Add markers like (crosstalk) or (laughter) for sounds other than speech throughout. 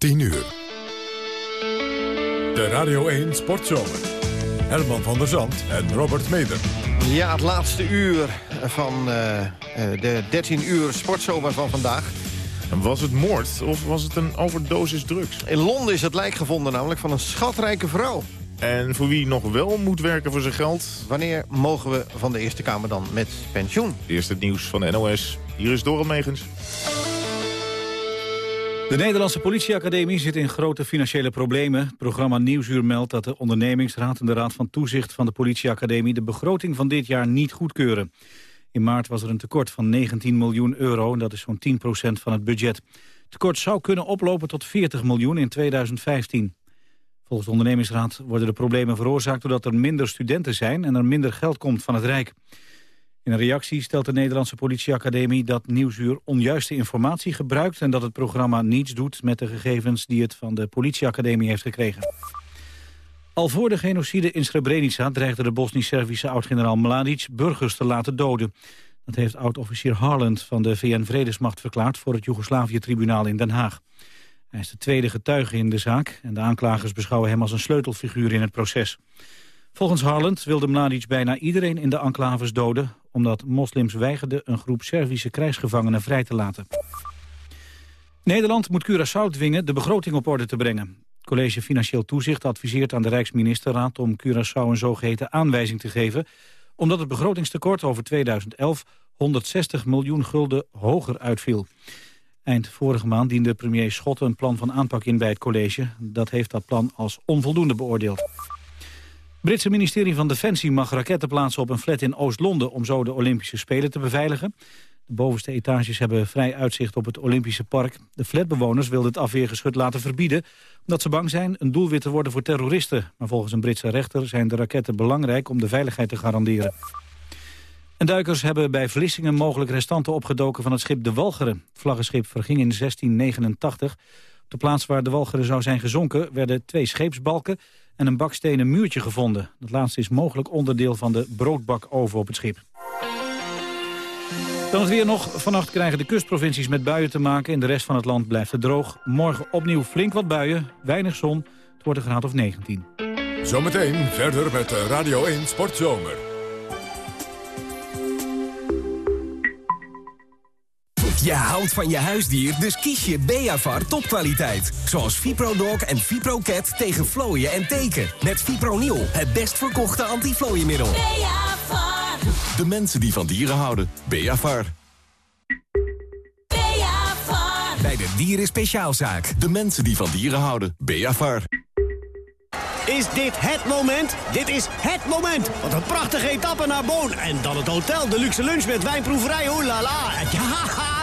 10 uur. De Radio 1 Sportzomer. Herman van der Zand en Robert Meder. Ja, het laatste uur van uh, de 13 uur sportzomer van vandaag. Was het moord of was het een overdosis drugs? In Londen is het lijk gevonden namelijk van een schatrijke vrouw. En voor wie nog wel moet werken voor zijn geld... Wanneer mogen we van de Eerste Kamer dan met pensioen? Eerst het nieuws van de NOS. Hier is Dorot Megens. De Nederlandse politieacademie zit in grote financiële problemen. Programma Nieuwsuur meldt dat de ondernemingsraad en de raad van toezicht van de politieacademie de begroting van dit jaar niet goedkeuren. In maart was er een tekort van 19 miljoen euro en dat is zo'n 10% van het budget. Het tekort zou kunnen oplopen tot 40 miljoen in 2015. Volgens de ondernemingsraad worden de problemen veroorzaakt doordat er minder studenten zijn en er minder geld komt van het Rijk. In een reactie stelt de Nederlandse politieacademie dat Nieuwsuur onjuiste informatie gebruikt en dat het programma niets doet met de gegevens die het van de politieacademie heeft gekregen. Al voor de genocide in Srebrenica dreigde de Bosnisch-Servische oud-generaal Mladic burgers te laten doden. Dat heeft oud-officier Harland van de VN-vredesmacht verklaard voor het Joegoslavië-tribunaal in Den Haag. Hij is de tweede getuige in de zaak en de aanklagers beschouwen hem als een sleutelfiguur in het proces. Volgens Harland wilde Mladic bijna iedereen in de enclaves doden... omdat moslims weigerden een groep Servische krijgsgevangenen vrij te laten. Nederland moet Curaçao dwingen de begroting op orde te brengen. Het College Financieel Toezicht adviseert aan de Rijksministerraad... om Curaçao een zogeheten aanwijzing te geven... omdat het begrotingstekort over 2011 160 miljoen gulden hoger uitviel. Eind vorige maand diende premier Schotten een plan van aanpak in bij het college. Dat heeft dat plan als onvoldoende beoordeeld. Britse ministerie van Defensie mag raketten plaatsen op een flat in Oost-Londen... om zo de Olympische Spelen te beveiligen. De bovenste etages hebben vrij uitzicht op het Olympische park. De flatbewoners wilden het afweergeschut laten verbieden... omdat ze bang zijn een doelwit te worden voor terroristen. Maar volgens een Britse rechter zijn de raketten belangrijk... om de veiligheid te garanderen. En duikers hebben bij Vlissingen mogelijk restanten opgedoken van het schip De Walcheren. Het vlaggenschip verging in 1689. Op de plaats waar De Walcheren zou zijn gezonken werden twee scheepsbalken en een bakstenen muurtje gevonden. Dat laatste is mogelijk onderdeel van de broodbakoven op het schip. Dan het weer nog. Vannacht krijgen de kustprovincies met buien te maken. In de rest van het land blijft het droog. Morgen opnieuw flink wat buien, weinig zon. Het wordt een graad of 19. Zometeen verder met Radio 1 Sportzomer. Je houdt van je huisdier, dus kies je Beavar topkwaliteit. Zoals ViproDog en ViproCat tegen vlooien en teken. Met Fipronil, het best verkochte antiflooiemiddel. Beavar. De mensen die van dieren houden. Beavar. Beavar. Bij de Dieren Speciaalzaak. De mensen die van dieren houden. Beavar. Is dit het moment? Dit is het moment. Wat een prachtige etappe naar Boon. En dan het hotel, de luxe lunch met wijnproeverij. Oh la la. Ja,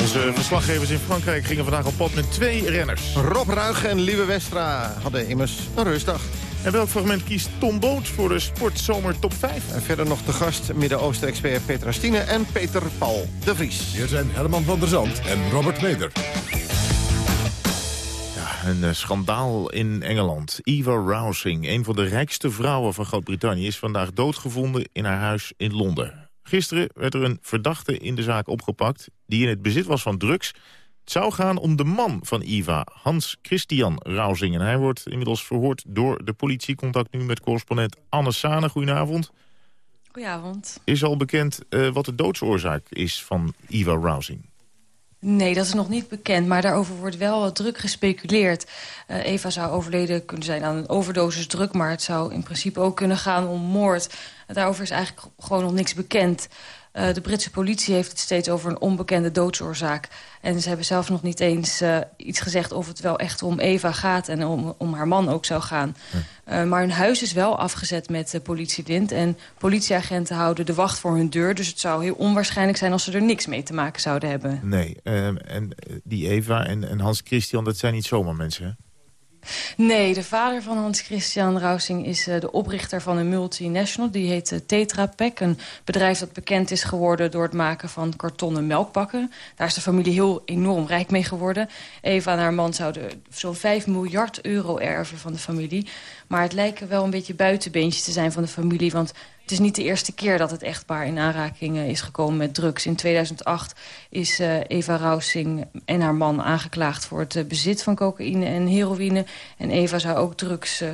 Onze verslaggevers in Frankrijk gingen vandaag op pad met twee renners. Rob Ruig en Lieve Westra hadden immers een rustdag. En welk fragment kiest Tom Boot voor de Sportzomer Top 5? En verder nog de gast Midden-Oosten-expert Petra Stine en Peter Paul de Vries. Hier zijn Herman van der Zand en Robert Meder. Ja, een uh, schandaal in Engeland. Eva Rousing, een van de rijkste vrouwen van Groot-Brittannië... is vandaag doodgevonden in haar huis in Londen. Gisteren werd er een verdachte in de zaak opgepakt... die in het bezit was van drugs. Het zou gaan om de man van Iva, Hans Christian Rausing. En hij wordt inmiddels verhoord door de politie. Contact nu met correspondent Anne Sane. Goedenavond. Goedenavond. Is al bekend uh, wat de doodsoorzaak is van Iva Rousing? Nee, dat is nog niet bekend, maar daarover wordt wel druk gespeculeerd. Uh, Eva zou overleden kunnen zijn aan een overdosis druk... maar het zou in principe ook kunnen gaan om moord. Daarover is eigenlijk gewoon nog niks bekend. Uh, de Britse politie heeft het steeds over een onbekende doodsoorzaak. En ze hebben zelf nog niet eens uh, iets gezegd of het wel echt om Eva gaat... en om, om haar man ook zou gaan. Uh, maar hun huis is wel afgezet met politielint. En politieagenten houden de wacht voor hun deur. Dus het zou heel onwaarschijnlijk zijn als ze er niks mee te maken zouden hebben. Nee, en die Eva en, en Hans Christian, dat zijn niet zomaar mensen, hè? Nee, de vader van Hans Christian Rausing is uh, de oprichter van een multinational. Die heet uh, Tetra Pak, een bedrijf dat bekend is geworden... door het maken van kartonnen melkbakken. Daar is de familie heel enorm rijk mee geworden. Eva en haar man zouden zo'n 5 miljard euro erven van de familie. Maar het lijken wel een beetje buitenbeentjes te zijn van de familie... want het is niet de eerste keer dat het echtpaar in aanraking uh, is gekomen met drugs. In 2008 is uh, Eva Rausing en haar man aangeklaagd voor het uh, bezit van cocaïne en heroïne. En Eva zou ook drugs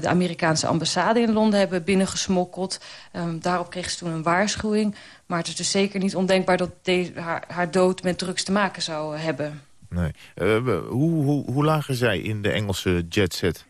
de Amerikaanse ambassade in Londen hebben binnengesmokkeld. Um, daarop kreeg ze toen een waarschuwing. Maar het is dus zeker niet ondenkbaar dat haar, haar, dood met drugs te maken zou hebben. Nee. hoe, hoe, hoe lagen zij in de Engelse jetset?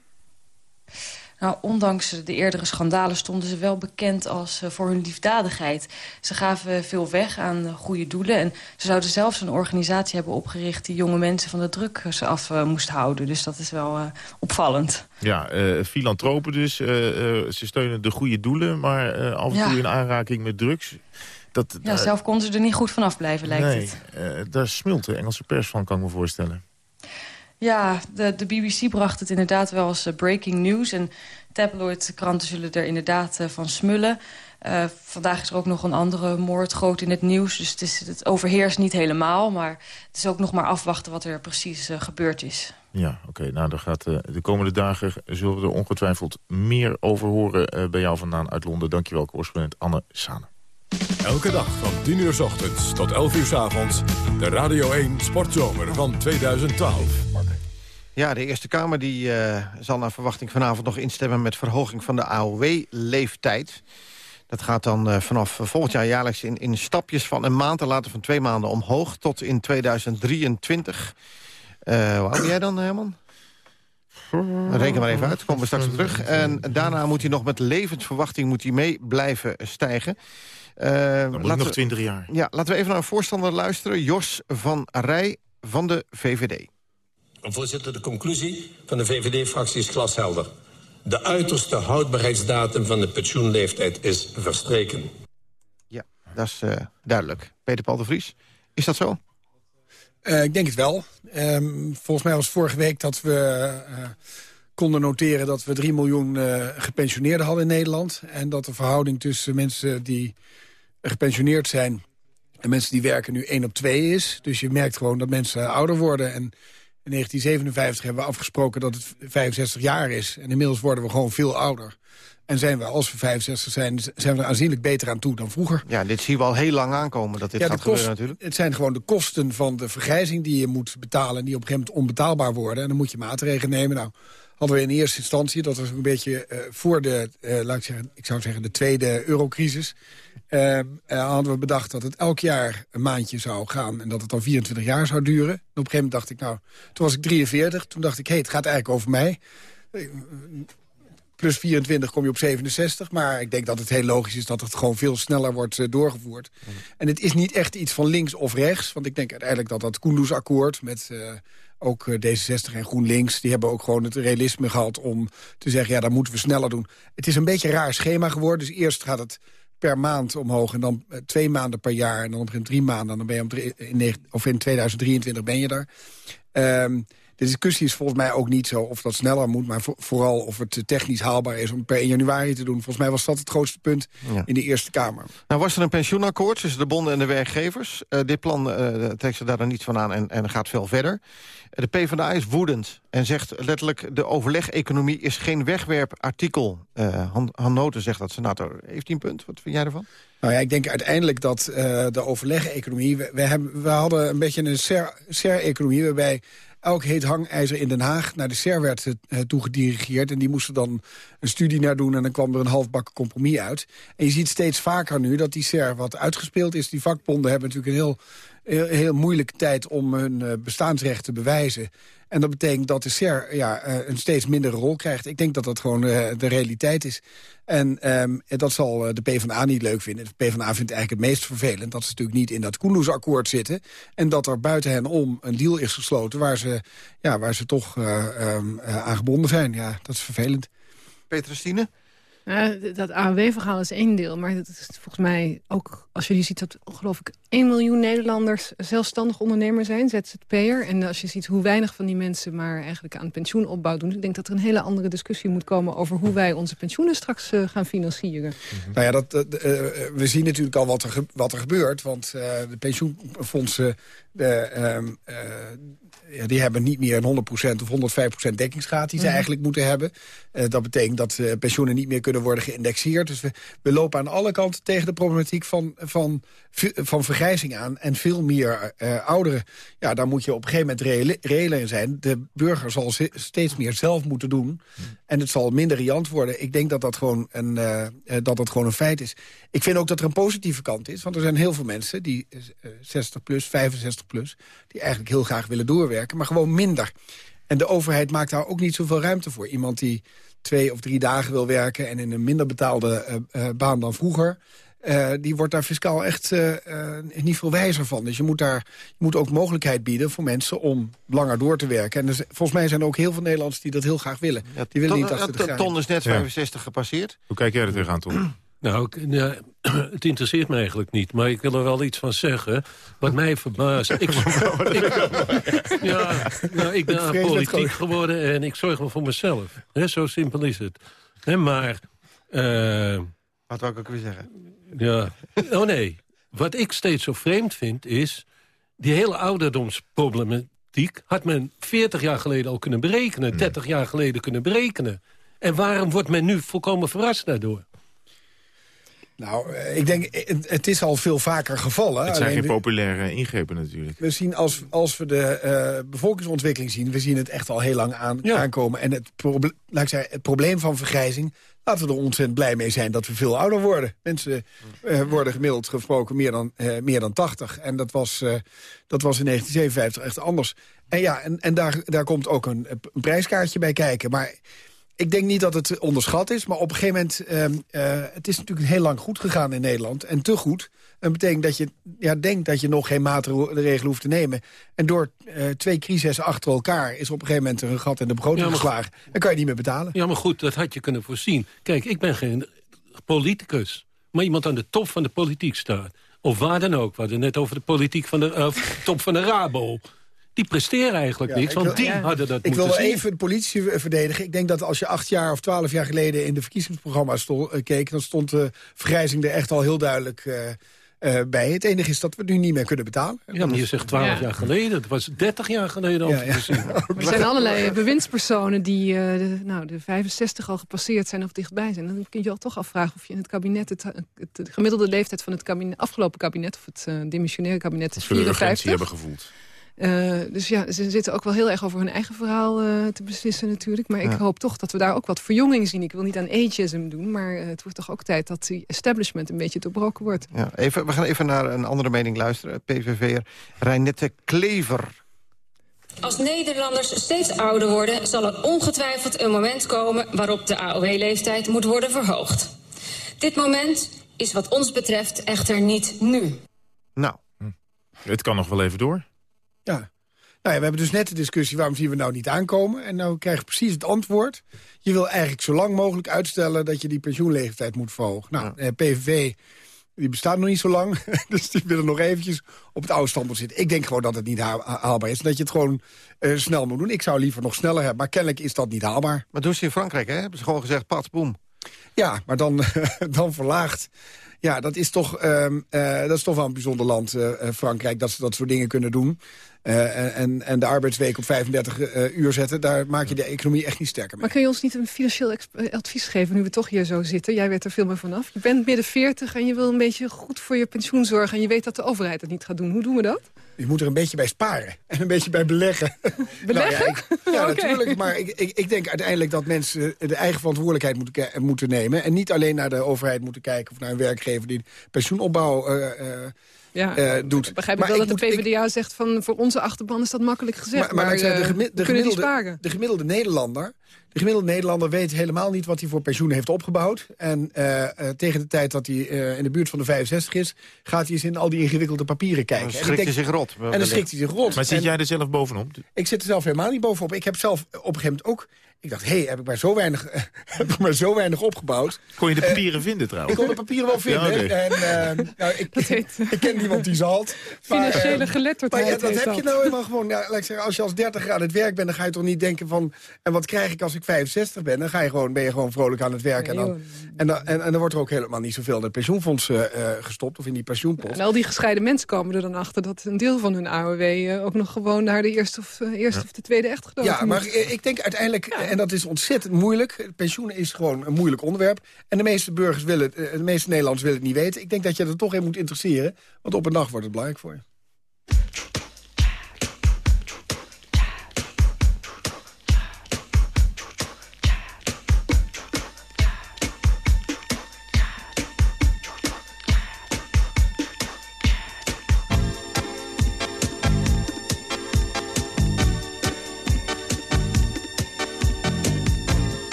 Nou, ondanks de eerdere schandalen stonden ze wel bekend als uh, voor hun liefdadigheid. Ze gaven veel weg aan uh, goede doelen. En ze zouden zelfs een organisatie hebben opgericht... die jonge mensen van de drugs af uh, moest houden. Dus dat is wel opvallend. Ja, filantropen dus. ze steunen de goede doelen, maar af en toe in aanraking met drugs. Dat, ja, zelf konden ze er niet goed vanaf blijven, lijkt nee, het. daar smult de Engelse pers van, kan ik me voorstellen. Ja, de, de BBC bracht het inderdaad wel als uh, breaking news. En tabloidkranten zullen er inderdaad uh, van smullen. Uh, vandaag is er ook nog een andere moord groot in het nieuws. Dus het, is, het overheerst niet helemaal. Maar het is ook nog maar afwachten wat er precies gebeurd is. Ja, oké. Nou, dan gaat, de komende dagen zullen we er ongetwijfeld meer over horen bij jou vandaan uit Londen. Dankjewel, correspondent Anne Sane. Elke dag van 10 uur s ochtends tot 11 uur s avonds. De Radio 1 Sportzomer van 2012. Ja, de Eerste Kamer die, uh, zal naar verwachting vanavond nog instemmen... met verhoging van de AOW-leeftijd. Dat gaat dan uh, vanaf volgend jaar jaarlijks in, in stapjes van een maand... en later van twee maanden omhoog tot in 2023. Uh, hoe oud ben jij dan, Herman? Reken maar even uit, komen we straks op terug. En daarna moet hij nog met levensverwachting moet hij mee blijven stijgen. Uh, Dan moet nog 20 jaar. Ja, laten we even naar een voorstander luisteren. Jos van Rij van de VVD. Voorzitter, de conclusie van de VVD-fractie is glashelder. De uiterste houdbaarheidsdatum van de pensioenleeftijd is verstreken. Ja, dat is uh, duidelijk. Peter Paul de Vries, is dat zo? Uh, ik denk het wel. Um, volgens mij was vorige week dat we uh, konden noteren... dat we 3 miljoen gepensioneerden hadden in Nederland. En dat de verhouding tussen mensen die gepensioneerd zijn... en mensen die werken nu 1 op 2 is. Dus je merkt gewoon dat mensen ouder worden... En in 1957 hebben we afgesproken dat het 65 jaar is. En inmiddels worden we gewoon veel ouder. En zijn we, als we 65 zijn, zijn we er aanzienlijk beter aan toe dan vroeger. Ja, dit zien we al heel lang aankomen dat dit ja, gaat kost, gebeuren natuurlijk. Het zijn gewoon de kosten van de vergrijzing die je moet betalen... en die op een gegeven moment onbetaalbaar worden. En dan moet je maatregelen nemen. Nou, hadden we in eerste instantie, dat was een beetje uh, voor de, uh, laat ik, zeggen, ik zou zeggen, de tweede eurocrisis... Uh, hadden we bedacht dat het elk jaar een maandje zou gaan... en dat het dan 24 jaar zou duren. En op een gegeven moment dacht ik, nou, toen was ik 43. Toen dacht ik, hé, hey, het gaat eigenlijk over mij. Plus 24 kom je op 67. Maar ik denk dat het heel logisch is dat het gewoon veel sneller wordt uh, doorgevoerd. Mm. En het is niet echt iets van links of rechts. Want ik denk uiteindelijk dat dat Koendersakkoord met... Uh, ook D66 en GroenLinks, die hebben ook gewoon het realisme gehad... om te zeggen, ja, dat moeten we sneller doen. Het is een beetje een raar schema geworden. Dus eerst gaat het per maand omhoog en dan uh, twee maanden per jaar... en dan op een drie maanden, dan ben je om drie, in, of in 2023 ben je daar. De discussie is volgens mij ook niet zo of dat sneller moet... maar vooral of het technisch haalbaar is om per 1 januari te doen. Volgens mij was dat het grootste punt ja. in de Eerste Kamer. Nou was er een pensioenakkoord tussen de bonden en de werkgevers. Uh, dit plan uh, trekt ze daar dan niets van aan en, en gaat veel verder. De PvdA is woedend en zegt letterlijk... de overleg-economie is geen wegwerpartikel. Uh, Han, Han Noten zegt dat, senator. Heeft hij een punt? Wat vind jij ervan? Nou ja, ik denk uiteindelijk dat uh, de overleg-economie... We, we, hebben, we hadden een beetje een SER-economie... waarbij elk heet hangijzer in Den Haag naar de SER werd uh, toegedirigeerd. En die moesten dan een studie naar doen en dan kwam er een halfbakken compromis uit. En je ziet steeds vaker nu dat die SER wat uitgespeeld is. Die vakbonden hebben natuurlijk een heel, heel, heel moeilijke tijd om hun uh, bestaansrecht te bewijzen. En dat betekent dat de SER ja, uh, een steeds mindere rol krijgt. Ik denk dat dat gewoon uh, de realiteit is. En um, dat zal de PvdA niet leuk vinden. De PvdA vindt eigenlijk het meest vervelend... dat ze natuurlijk niet in dat Koendersakkoord zitten... en dat er buiten hen om een deal is gesloten... waar ze, ja, waar ze toch uh, aan gebonden zijn. Ja, dat is vervelend. Peter Stine? Nou, dat AOW-verhaal is één deel. Maar dat is volgens mij ook, als je ziet dat geloof ik 1 miljoen Nederlanders zelfstandig ondernemer zijn, ZZP'er. En als je ziet hoe weinig van die mensen maar eigenlijk aan pensioenopbouw doen. Ik denk dat er een hele andere discussie moet komen over hoe wij onze pensioenen straks uh, gaan financieren. Nou ja, dat, uh, we zien natuurlijk al wat er, wat er gebeurt. Want de pensioenfondsen uh, ja, die hebben niet meer een 100% of 105% dekkingsgraad die ze mhm. eigenlijk moeten hebben. Uh, dat betekent dat uh, pensioenen niet meer kunnen worden geïndexeerd. Dus we, we lopen aan alle kanten tegen de problematiek van, van, van vergrijzing aan. En veel meer uh, ouderen. Ja, daar moet je op een gegeven moment reëler in zijn. De burger zal steeds meer zelf moeten doen. Mhm. En het zal minder riant worden. Ik denk dat dat, gewoon een, dat dat gewoon een feit is. Ik vind ook dat er een positieve kant is. Want er zijn heel veel mensen die 60 plus, 65 plus... die eigenlijk heel graag willen doorwerken maar gewoon minder. En de overheid maakt daar ook niet zoveel ruimte voor. Iemand die twee of drie dagen wil werken... en in een minder betaalde uh, uh, baan dan vroeger... Uh, die wordt daar fiscaal echt niet veel wijzer van. Dus je moet, daar, je moet ook mogelijkheid bieden voor mensen om langer door te werken. En dus, volgens mij zijn er ook heel veel Nederlanders die dat heel graag willen. die willen niet achter de ton is net 65 gepasseerd. Hoe kijk jij er tegenaan, Ton? Nou, ja, (clears throat) het interesseert me eigenlijk niet. Maar ik wil er wel iets van zeggen. Wat mij verbaast... ik, (laughs) ja, nou, ik ben politiek geworden en ik zorg wel voor mezelf. zo simpel is het. maar... Uh, Wat wou ik ook weer zeggen? Ja. Oh nee. Wat ik steeds zo vreemd vind is... die hele ouderdomsproblematiek had men 40 jaar geleden al kunnen berekenen. 30 jaar geleden kunnen berekenen. En waarom wordt men nu volkomen verrast daardoor? Nou, eh, ik denk, eh, het is al veel vaker gevallen. Het zijn geen populaire ingrepen natuurlijk. We zien, als, als we de uh, bevolkingsontwikkeling zien... we zien het echt al heel lang aan, aankomen. En het, laat ik zeggen, het probleem van vergrijzing... laten we er ontzettend blij mee zijn dat we veel ouder worden. Mensen uh, worden gemiddeld gesproken meer dan, uh, meer dan 80. En dat was, dat was in 1957 echt anders. En ja, en, en daar, daar komt ook een, een prijskaartje bij kijken. Maar ik denk niet dat het onderschat is, maar op een gegeven moment... Uh, het is natuurlijk heel lang goed gegaan in Nederland. En te goed. Dat betekent dat je ja, denkt dat je nog geen maatregelen hoeft te nemen. En door uh, twee crisissen achter elkaar is op een gegeven moment er een gat in de begroting ja, geslagen. Dan kan je niet meer betalen. Ja, maar goed, dat had je kunnen voorzien. Kijk, ik ben geen politicus, maar iemand aan de top van de politiek staat. Of waar dan ook. We hadden net over de politiek van de (laughs) top van de Rabo die presteren eigenlijk niks, want die hadden dat Ik wil wel even de politie verdedigen. Ik denk dat als je acht jaar of twaalf jaar geleden in de verkiezingsprogramma's uh, keek... dan stond de vergrijzing er echt al heel duidelijk... Uh, uh, bij. Het enige is dat we het nu niet meer kunnen betalen. Ja, maar je zegt 12 jaar geleden. Het was 30 jaar geleden al ja, ja. (laughs) Er zijn allerlei bewindspersonen die uh, de, nou, de 65 al gepasseerd zijn of dichtbij zijn. Dan kun je je al toch afvragen of je in het kabinet... het, het, gemiddelde leeftijd van het kabinet, afgelopen kabinet... of het uh, dimissionaire kabinet is 54. hebben gevoeld. Uh, dus ja, ze zitten ook wel heel erg over hun eigen verhaal uh, te beslissen natuurlijk. Maar ik hoop toch dat we daar ook wat verjonging zien. Ik wil niet aan ageism doen, maar uh, het wordt toch ook tijd... dat die establishment een beetje doorbroken wordt. Ja, even, we gaan even naar een andere mening luisteren. PVV'er Reinette Klever. Als Nederlanders steeds ouder worden... zal er ongetwijfeld een moment komen waarop de AOW-leeftijd moet worden verhoogd. Dit moment is wat ons betreft echter niet nu. Nou, het kan nog wel even door. Ja. Nou ja, we hebben dus net de discussie, waarom zien we nou niet aankomen? En nou krijg je precies het antwoord. Je wil eigenlijk zo lang mogelijk uitstellen dat je die pensioenleeftijd moet verhogen. Nou, eh, PVV die bestaat nog niet zo lang. (laughs) Dus die willen nog eventjes op het oude standpunt zitten. Ik denk gewoon dat het niet haalbaar is. Dat je het gewoon uh, snel moet doen. Ik zou liever nog sneller hebben. Maar kennelijk is dat niet haalbaar. Maar doen ze in Frankrijk, hè? Hebben ze gewoon gezegd, pat, boem. Ja, maar dan, (laughs) dan verlaagd. Ja, dat is, toch, uh, uh, dat is toch wel een bijzonder land, uh, Frankrijk, dat ze dat soort dingen kunnen doen. Uh, en, en de arbeidsweek op 35 uh, uur zetten... daar maak je de economie echt niet sterker mee. Maar kun je ons niet een financieel eh, advies geven... nu we toch hier zo zitten? Jij weet er veel meer vanaf. Je bent midden 40 en je wil een beetje goed voor je pensioen zorgen... en je weet dat de overheid het niet gaat doen. Hoe doen we dat? Je moet er een beetje bij sparen. En een beetje bij beleggen. Beleggen? (laughs) Nou ja, (laughs) natuurlijk. Maar ik, ik, ik, denk uiteindelijk dat mensen de eigen verantwoordelijkheid moeten, moeten nemen. En niet alleen naar de overheid moeten kijken... of naar een werkgever die pensioenopbouw... Uh, ja. Uh, doet. Begrijp ik wel dat de PvdA zegt van voor onze achterban is dat makkelijk gezegd. Maar, maar, maar de, gemi de, gemiddelde, de gemiddelde Nederlander de gemiddelde Nederlander weet helemaal niet wat hij voor pensioen heeft opgebouwd. En uh, uh, tegen de tijd dat hij uh, in de buurt van de 65 is... gaat hij eens in al die ingewikkelde papieren kijken. Dan schrikt hij zich rot. En dan schrikt hij zich rot. Maar zit jij er zelf bovenop? Ik zit er zelf helemaal niet bovenop. Ik heb zelf op een gegeven moment ook Ik dacht, hé, hey, heb ik maar zo weinig, (laughs) heb ik maar zo weinig opgebouwd. Kon je de Eh, papieren vinden trouwens? Ik kon de papieren wel vinden. Ja. En, eh, nou, ik, (laughs) ik ken niemand die ze had. Financiële Maar, eh, geletterdheid Maar ja, dat heb je nou helemaal gewoon. Ja, laat ik zeggen, als je als dertiger aan het werk bent, dan ga je toch niet denken van... en wat krijg ik als ik 65 ben? Dan ga je gewoon, ben je gewoon vrolijk aan het werk. en, dan, en, dan, en, en dan wordt er ook helemaal niet zoveel in het pensioenfonds gestopt... of in die pensioenpost. En al die gescheiden mensen komen er dan achter... dat een deel van hun AOW ook nog gewoon naar de eerste of, eerste of de tweede echtgenoot Ja, maar moet. ik denk uiteindelijk, en dat is ontzettend moeilijk... pensioen is gewoon een moeilijk onderwerp. En de meeste burgers willen het, eh, de meeste Nederlanders willen het niet weten. Ik denk dat je er toch in moet interesseren. Want op een dag wordt het belangrijk voor je.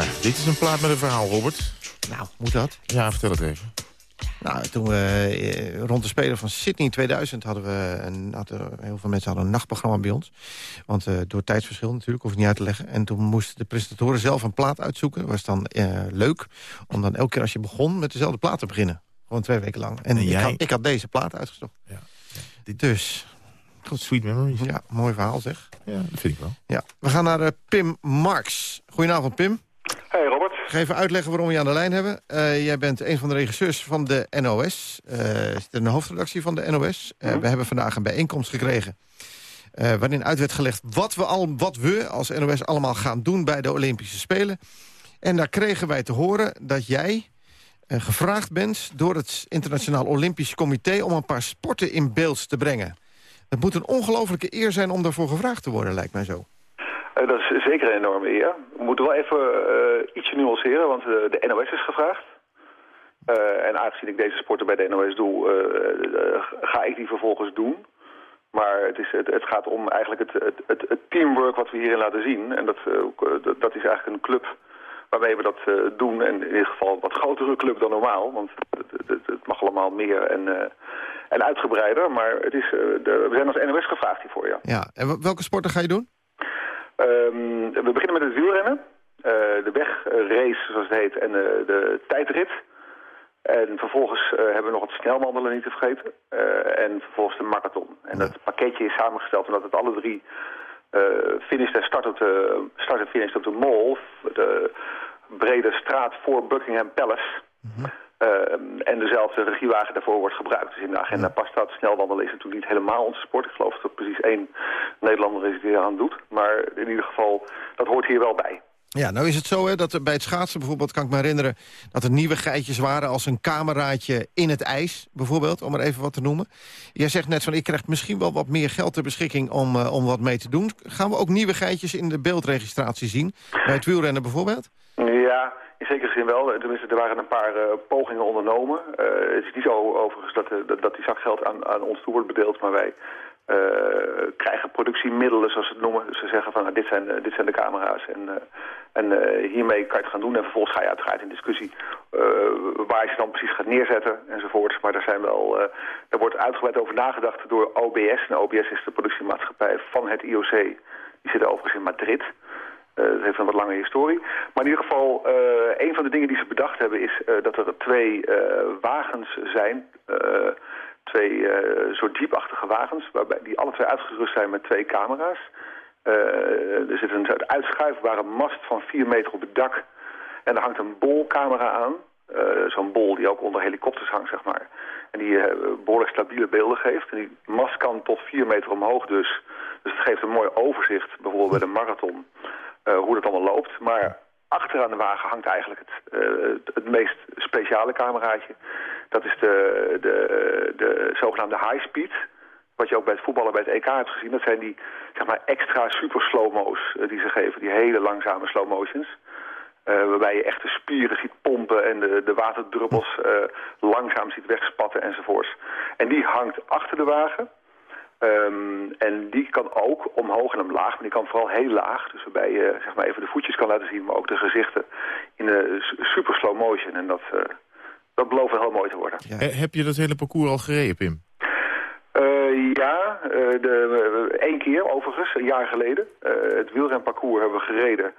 Ja, dit is een plaat met een verhaal, Robert. Nou, moet dat? Ja, vertel het even. Nou, toen we eh, rond de Spelen van Sydney 2000 hadden we een, hadden, heel veel mensen hadden een nachtprogramma bij ons. Want eh, door tijdsverschil natuurlijk, hoef ik niet uit te leggen. En toen moesten de presentatoren zelf een plaat uitzoeken. was dan eh, leuk om dan elke keer als je begon met dezelfde plaat te beginnen. Gewoon twee weken lang. En, En ik, jij? had, ik had deze plaat uitgezocht. Dus, Goed, Sweet Memories. ja, mooi verhaal zeg. Ja, dat vind ik wel. Ja, we gaan naar eh, Pim Marks. Goedenavond Pim. Ik ga even uitleggen waarom we je aan de lijn hebben. Eh, jij bent een van de regisseurs van de NOS. In de hoofdredactie van de NOS. Eh, We hebben vandaag een bijeenkomst gekregen... eh, waarin uit werd gelegd wat we, al, wat we als NOS allemaal gaan doen... bij de Olympische Spelen. En daar kregen wij te horen dat jij gevraagd bent... door het Internationaal Olympisch Comité... om een paar sporten in beeld te brengen. Het moet een ongelofelijke eer zijn om daarvoor gevraagd te worden, lijkt mij zo. Eh, dat is zeker een enorme eer. We moeten wel even eh, ietsje nuanceren, want eh, de NOS is gevraagd. En aangezien ik deze sporten bij de NOS doe, ga ik die vervolgens doen. Maar het, is, het, het gaat om eigenlijk het, het, het, teamwork wat we hierin laten zien. En dat, dat, is eigenlijk een club waarmee we dat doen. En in ieder geval een wat grotere club dan normaal. Want het, het, mag allemaal meer en, en uitgebreider. Maar het is, we zijn als NOS gevraagd hiervoor, ja. En wel- welke sporten ga je doen? Ehm, we beginnen met het wielrennen. Eh, de wegrace, zoals het heet, en de, de tijdrit. En vervolgens eh, hebben we nog het snelwandelen niet te vergeten. Eh, en vervolgens de marathon. En dat pakketje is samengesteld omdat het alle drie finisht en start, op de, start en finisht op de Mall. De brede straat voor Buckingham Palace. Eh, en dezelfde regiewagen daarvoor wordt gebruikt. Dus in de agenda past dat. Snelwandelen is natuurlijk niet helemaal onze sport. Ik geloof dat er precies één Nederlander is die eraan doet. Maar in ieder geval, dat hoort hier wel bij. Ja, nou is het zo hè, dat er bij het schaatsen bijvoorbeeld, kan ik me herinneren... dat er nieuwe geitjes waren als een cameraatje in het ijs, bijvoorbeeld, om er even wat te noemen. Jij zegt net van, ik krijg misschien wel wat meer geld ter beschikking om, eh, om wat mee te doen. Gaan we ook nieuwe geitjes in de beeldregistratie zien? Bij het wielrennen bijvoorbeeld? Ja, in zekere zin wel. Tenminste, er waren een paar eh, pogingen ondernomen. Eh, het is niet zo overigens dat, eh, dat, die zakgeld aan, aan ons toe wordt bedeeld, maar wij eh, krijgen productiemiddelen, zoals ze het noemen. Dus ze zeggen van, nou, dit, zijn, eh, dit zijn de camera's en, eh, en eh, hiermee kan je het gaan doen. En vervolgens ga je uiteraard in discussie eh, waar je ze dan precies gaat neerzetten enzovoort. Maar daar, zijn wel, eh daar wordt uitgebreid over nagedacht door OBS. En OBS is de productiemaatschappij van het IOC. Die zit overigens in Madrid. Eh, dat heeft een wat lange historie. Maar in ieder geval, eh, een van de dingen die ze bedacht hebben... is eh, dat er twee wagens zijn. twee soort jeepachtige wagens... Waarbij, die alle twee uitgerust zijn met twee camera's. Er zit een soort uitschuifbare mast van 4 meter op het dak. En er hangt een bolcamera aan. Zo'n bol die ook onder helikopters hangt, zeg maar. En die eh, behoorlijk stabiele beelden geeft. En die mast kan tot 4 meter omhoog dus. Dus het geeft een mooi overzicht, bijvoorbeeld bij de marathon, hoe dat allemaal loopt. Maar achteraan de wagen hangt eigenlijk het, eh, het, het meest speciale cameraatje. Dat is de, de, de zogenaamde high speed. Wat je ook bij het voetballen bij het EK hebt gezien. Dat zijn die zeg maar, extra super slow-mo's eh, die ze geven. Die hele langzame slow motions. Eh, waarbij je echt de spieren ziet pompen en de, de waterdruppels eh, langzaam ziet wegspatten enzovoorts. En die hangt achter de wagen. Ehm, en die kan ook omhoog en omlaag, maar die kan vooral heel laag. Dus waarbij je zeg maar, even de voetjes kan laten zien, maar ook de gezichten in de su- super slow motion. En dat, eh, dat belooft wel heel mooi te worden. Heb je dat hele parcours al gereden, Pim? Eh, ja, eh, de, één keer overigens, een jaar geleden. Eh, het wielrenparcours hebben we gereden.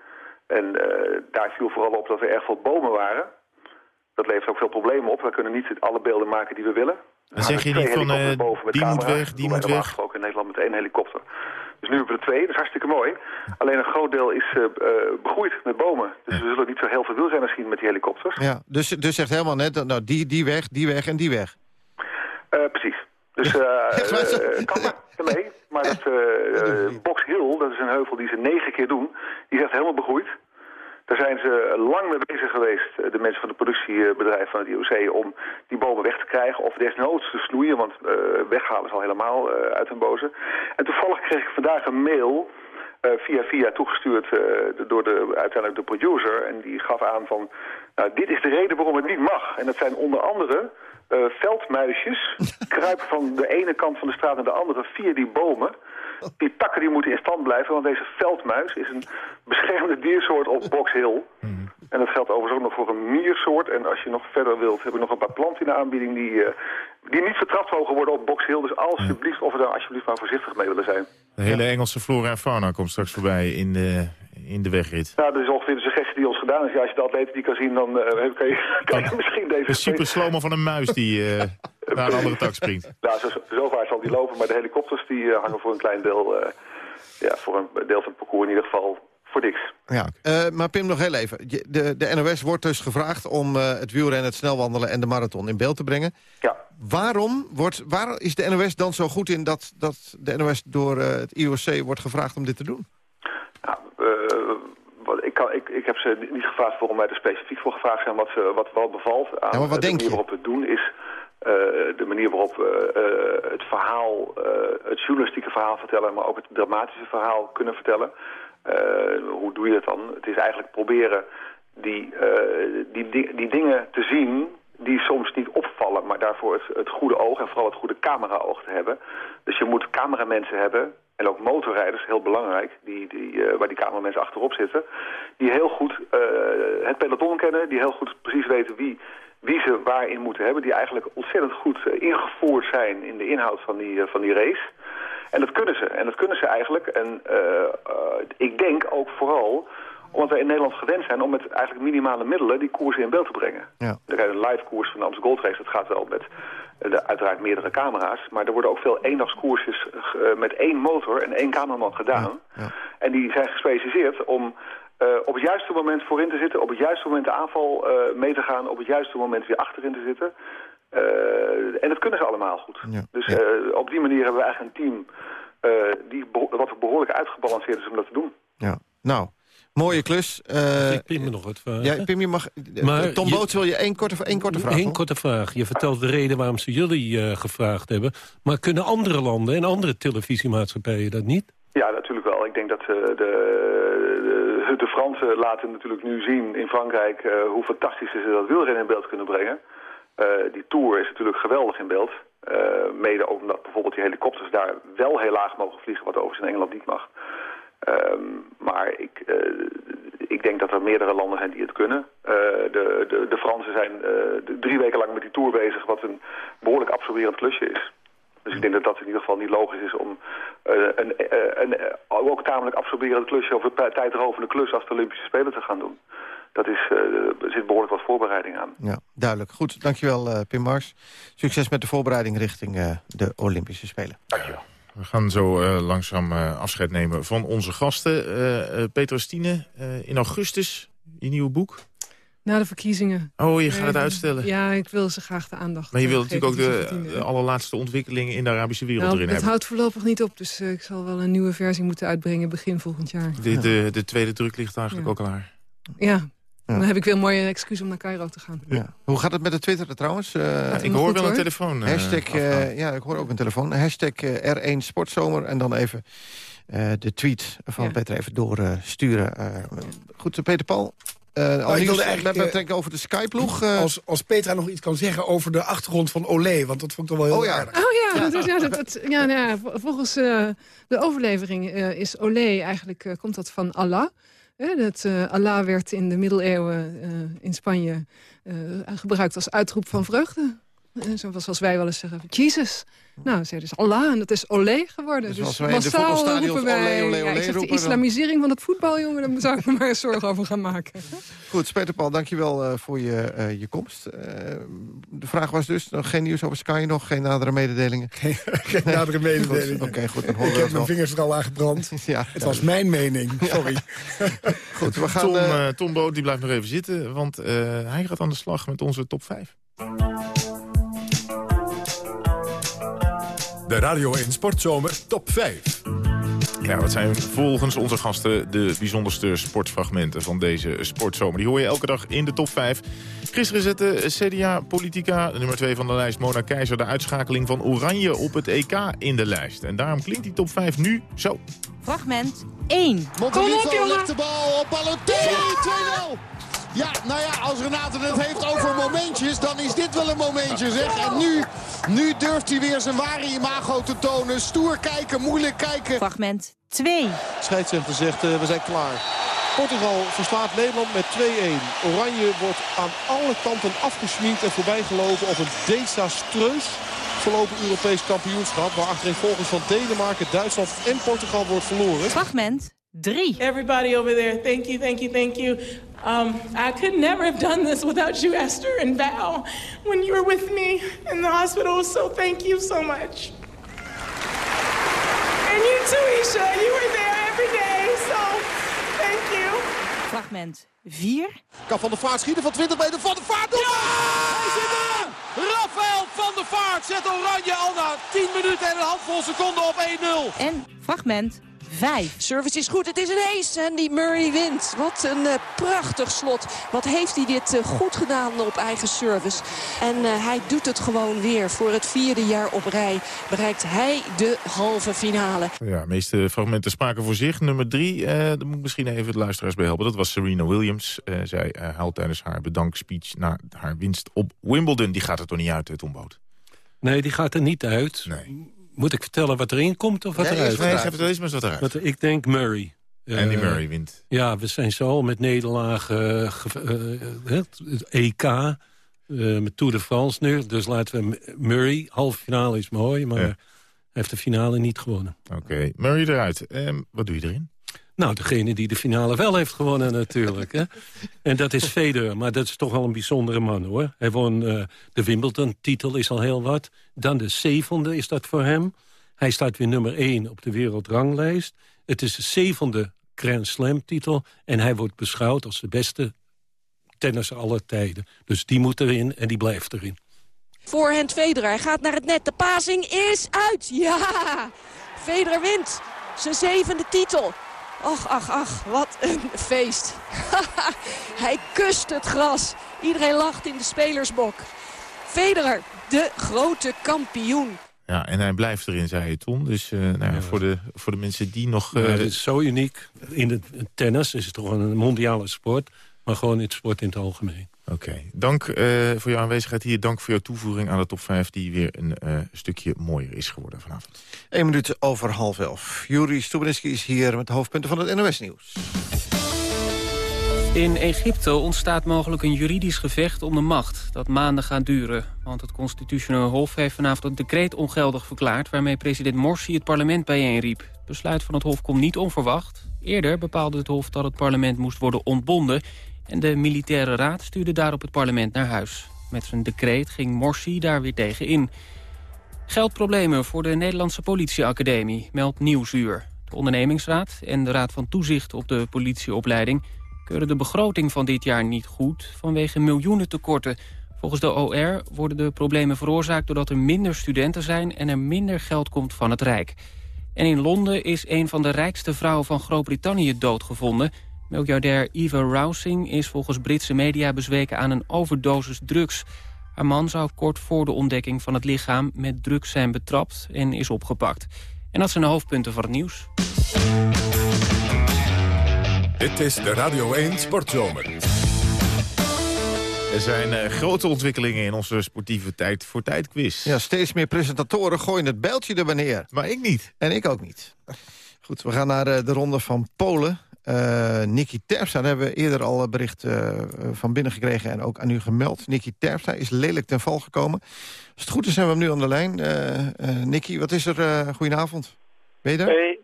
En eh, daar viel vooral op dat er erg veel bomen waren. Dat levert ook veel problemen op. We kunnen niet alle beelden maken die we willen. Dan zeg je niet van, eh, boven met die moet weg, die moet weg. gesproken in Nederland met één helikopter. Dus nu hebben we er twee, dat is hartstikke mooi. Alleen een groot deel is eh, eh, begroeid met bomen. Dus we zullen niet zo heel veel wielrenners zien met die helikopters. Ja, dus, dus zegt helemaal net, nou, die, die weg, die weg en die weg. Eh, precies. Dus (laughs) eh, kan maar ermee. Maar dat eh, Box Hill, dat is een heuvel die ze negen keer doen, die is echt helemaal begroeid. Daar zijn ze lang mee bezig geweest, eh, de mensen van het productiebedrijf van het IOC, om die bomen weg te krijgen. Of desnoods te snoeien, want eh, weghalen is al helemaal eh, uit hun boze. En toevallig kreeg ik vandaag een mail via via toegestuurd de- door de, uiteindelijk de producer. En die gaf aan van, nou, dit is de reden waarom het niet mag. En dat zijn onder andere veldmuisjes, (laughs) kruipen van de ene kant van de straat naar de andere via die bomen. (laughs) Die takken die moeten in stand blijven, want deze veldmuis is een beschermde diersoort op Box Hill. En dat geldt overigens ook nog voor een miersoort. En als je nog verder wilt, heb ik nog een paar planten in de aanbieding die, eh, die niet vertrapt mogen worden op Box Hill. Dus alsjeblieft, of we daar alsjeblieft maar voorzichtig mee willen zijn. De hele Engelse flora en fauna komt straks voorbij in de, in de wegrit. Nou, dat is ongeveer de suggestie die ons gedaan is. Ja, als je de atleten die kan zien, dan eh, kan, je, (laughs) kan je misschien deze... Een super slomo van een muis die eh, (laughs) naar een andere tak springt. Nou, zo, zo ver zal die lopen, maar de helikopters die eh, hangen voor een klein deel, eh, ja, voor een deel van het parcours in ieder geval voor niks. Ja. Eh, maar Pim, nog heel even. De, de NOS wordt dus gevraagd om eh, het wielrennen, het snelwandelen en de marathon in beeld te brengen. Ja. Waarom wordt, waar is de NOS dan zo goed in dat, dat de NOS door eh, het IOC wordt gevraagd om dit te doen? Ik, kan, ik, ik heb ze niet gevraagd waarom wij er specifiek voor gevraagd zijn. Wat, ze, wat wel bevalt aan Ja, maar wat de denk manier waarop we het doen is eh, de manier waarop we eh, het verhaal, eh, het journalistieke verhaal vertellen, maar ook het dramatische verhaal kunnen vertellen. Hoe doe je dat dan? Het is eigenlijk proberen die, die, die, die dingen te zien die soms niet opvallen, maar daarvoor het, het goede oog en vooral het goede cameraoog te hebben. Dus je moet cameramensen hebben, en ook motorrijders, heel belangrijk, die, die, eh, waar die cameramensen achterop zitten, die heel goed eh, het peloton kennen, die heel goed precies weten wie, wie ze waarin moeten hebben, die eigenlijk ontzettend goed eh, ingevoerd zijn in de inhoud van die, van die race. En dat kunnen ze. En dat kunnen ze eigenlijk. En ik denk ook vooral omdat wij in Nederland gewend zijn om met eigenlijk minimale middelen die koersen in beeld te brengen. Ja. Er rijdt een live koers van de Amsterdam Gold Race. Dat gaat wel met de, uiteraard meerdere camera's. Maar er worden ook veel eendagskoersjes eh, met één motor en één cameraman gedaan. En die zijn gespecialiseerd om eh, op het juiste moment voorin te zitten, op het juiste moment de aanval eh, mee te gaan, op het juiste moment weer achterin te zitten. Eh, en dat kunnen ze allemaal goed. Dus eh, op die manier hebben we eigenlijk een team eh, die wat behoorlijk uitgebalanceerd is om dat te doen. Ja. Nou, mooie klus. Eh, Ik pin me nog wat vragen. ja, Pim, je mag... Maar Tom je- Boots, wil je één korte, één korte vraag? Eén korte vraag. Je vertelt de reden waarom ze jullie eh, gevraagd hebben. Maar kunnen andere landen en andere televisiemaatschappijen dat niet? Ja, natuurlijk wel. Ik denk dat eh, de, de, de Fransen laten natuurlijk nu zien in Frankrijk eh, hoe fantastisch ze dat wielrennen in beeld kunnen brengen. Eh, die Tour is natuurlijk geweldig in beeld. Eh, mede ook omdat bijvoorbeeld die helikopters daar wel heel laag mogen vliegen, wat overigens in Engeland niet mag. Ehm, maar ik, eh, ik denk dat er meerdere landen zijn die het kunnen. Eh, de, de, de Fransen zijn eh, drie weken lang met die Tour bezig, wat een behoorlijk absorberend klusje is. Dus ik denk dat dat in ieder geval niet logisch is om eh, een, een, eh, ook tamelijk absorberend klusje of een tijdrovende klus als de Olympische Spelen te gaan doen. Dat is, eh, er zit behoorlijk wat voorbereiding aan. Ja, duidelijk. Goed, dankjewel eh, Pim Mars. Succes met de voorbereiding richting eh, de Olympische Spelen. Dankjewel. We gaan zo eh, langzaam eh, afscheid nemen van onze gasten. Eh eh, Peter Stine, in augustus, je nieuwe boek. Na de verkiezingen. Oh, je gaat het uitstellen. Ja, ik wil ze graag de aandacht Maar je wilt natuurlijk ook de, allerlaatste ontwikkelingen in de Arabische wereld Nou, erin het hebben. houdt voorlopig niet op, dus ik zal wel een nieuwe versie moeten uitbrengen begin volgend jaar. De, de, de tweede druk ligt eigenlijk ook klaar. Ja, dan heb ik weer een mooie excuus om naar Cairo te gaan. Ja. Hoe gaat het met de Twitter trouwens? Eh, ik hoor wel een telefoon, eh, hashtag, eh, ja, ik hoor ook een telefoon. Hashtag eh, R1 Sportzomer. En dan even eh, de tweet van Ja. Peter even doorsturen. goed, Peter Paul. Eh al Nou, ik wilde met eigenlijk, eh, betrekking over de Skyploeg. eh, Als, als Petra nog iets kan zeggen over de achtergrond van Olé, want dat vond ik toch wel heel Oh ja. aardig. Oh ja, dat is, (laughs) ja, dat, dat- ja, nou ja, volgens eh, de overlevering eh, is olé eigenlijk, eh, komt dat van Allah. Dat, eh, Allah werd in de middeleeuwen eh, in Spanje eh, gebruikt als uitroep van vreugde. Eh, zoals als wij wel eens zeggen, Jesus. Nou, zei dus Allah en dat is olé geworden. Dus Dus, als wij in de massaal voetbalstadions roepen wij... olé, olé, ja, ik olé zeg, roepen, de islamisering van het voetbal, jongen, daar zou ik me maar eens zorgen over gaan maken. Goed, Peter Paul, dankjewel eh voor je, eh, je komst. De vraag was dus, nog geen nieuws over Sky, nog geen nadere mededelingen? Geen, geen nadere mededelingen. Oké, goed, dan horen Ik we heb mijn vingers er al aan gebrand. (laughs) Ja, het was mijn mening, sorry. (laughs) Goed, we gaan... Tom, Tom Boot die blijft nog even zitten, want eh, hij gaat aan de slag met onze top 5. De Radio 1 Sportzomer Top 5. Ja, wat zijn volgens onze gasten de bijzonderste sportfragmenten van deze sportzomer? Die hoor je elke dag in de top 5. Gisteren zette CDA Politica, nummer 2 van de lijst, Mona Keizer... de uitschakeling van Oranje op het EK in de lijst. En daarom klinkt die top 5 nu zo. Fragment 1. Montolivo legt de bal op Balotelli. 2-0. Ja, nou ja, als Renate het heeft over momentjes, dan is dit wel een momentje, zeg. En nu, nu durft hij weer zijn ware imago te tonen. Stoer kijken, moeilijk kijken. Fragment 2. Scheidsrechter zegt uh, we zijn klaar. Portugal verslaat Nederland met 2-1. Oranje wordt aan alle kanten afgesminkt en voorbijgelopen op een desastreus verlopen Europees kampioenschap. Waar achtereenvolgens van Denemarken, Duitsland en Portugal wordt verloren. Fragment 3. Everybody over there, thank you, thank you, thank you. Um, I could never have done this without you, Esther and Val, when you were with me in the hospital. So thank you so much. And you too, Isha. You were there every day, so thank you. Fragment 4. Kan Van der Vaart schieten van 20 meter. Van der Vaart doet Hij zit erin! Rafael van der Vaart zet Oranje al na 10 minuten en een handvol seconden op 1-0. En fragment 5. Service is goed, het is een ace en die Murray wint. Wat een eh, prachtig slot. Wat heeft hij dit eh, goed gedaan op eigen service. En eh, hij doet het gewoon weer. Voor het vierde jaar op rij bereikt hij de halve finale. Ja, de meeste fragmenten spraken voor zich. Nummer drie, eh daar moet ik misschien even de luisteraars bij helpen. Dat was Serena Williams. Eh, zij eh haalt tijdens haar bedankspeech na haar winst op Wimbledon. Die gaat er toch niet uit, Tom Boot? Nee, die gaat er niet uit. Moet ik vertellen wat erin komt of wat Ja, eruit maar- Nee, geef het eerst maar eens wat eruit. Wat- ik denk Murray. Andy Eh, Murray wint. Ja, we zijn zo al met nederlagen. eh, eh, het EK, eh, met Tour de France nu. Dus laten we Murray, halve finale is mooi, maar hij heeft de finale niet gewonnen. Oké, Murray eruit. Ehm, wat doe je erin? Nou, degene die de finale wel heeft gewonnen natuurlijk. Hè? En dat is Federer, maar dat is toch wel een bijzondere man hoor. Hij won eh, de Wimbledon-titel, is al heel wat. Dan de zevende is dat voor hem. Hij staat weer nummer één op de wereldranglijst. Het is de zevende Grand Slam-titel. En hij wordt beschouwd als de beste tennisser aller tijden. Dus die moet erin en die blijft erin. Voorhand Federer, hij gaat naar het net. De pasing is uit. Ja, Federer wint zijn zevende titel. Ach, ach, ach, wat een feest. (laughs) hij kust het gras. Iedereen lacht in de spelersbok. Federer, de grote kampioen. Ja, en hij blijft erin, zei je, Tom. Dus eh, nou ja, voor, de, voor de mensen die nog... eh, Ja, het is zo uniek. In het tennis is het toch een mondiale sport. Maar gewoon in het sport in het algemeen. Oké, dank eh, voor jouw aanwezigheid hier. Dank voor jouw toevoeging aan de top 5... die weer een eh, stukje mooier is geworden vanavond. Eén minuut over half elf. Juri Stubenitski is hier met de hoofdpunten van het NOS-nieuws. In Egypte ontstaat mogelijk een juridisch gevecht om de macht... dat maanden gaat duren. Want het constitutioneel hof heeft vanavond het decreet ongeldig verklaard... waarmee president Morsi het parlement bijeenriep. Het besluit van het hof komt niet onverwacht. Eerder bepaalde het hof dat het parlement moest worden ontbonden... en de militaire raad stuurde daarop het parlement naar huis. Met zijn decreet ging Morsi daar weer tegen in. Geldproblemen voor de Nederlandse politieacademie, meldt Nieuwsuur. De ondernemingsraad en de raad van toezicht op de politieopleiding... keuren de begroting van dit jaar niet goed vanwege miljoenen tekorten. Volgens de OR worden de problemen veroorzaakt doordat er minder studenten zijn... en er minder geld komt van het Rijk. En in Londen is een van de rijkste vrouwen van Groot-Brittannië doodgevonden. Miljardair Eva Rousing is volgens Britse media bezweken aan een overdosis drugs. Haar man zou kort voor de ontdekking van het lichaam met drugs zijn betrapt en is opgepakt. En dat zijn de hoofdpunten van het nieuws. Dit is de Radio 1 Sportzomer. Er zijn eh, grote ontwikkelingen in onze sportieve tijd voor tijdquiz. Ja, steeds meer presentatoren gooien het bijltje er wanneer. Maar ik niet. En ik ook niet. Goed, we gaan naar eh, de ronde van Polen. Eh Nicky Terpstra, daar hebben we eerder al een bericht eh, van binnen gekregen... en ook aan u gemeld. Nicky Terpstra is lelijk ten val gekomen. Als het goed is, hebben we hem nu aan de lijn. Eh eh, Nicky, wat is er? goedenavond. Ben je daar? Hey,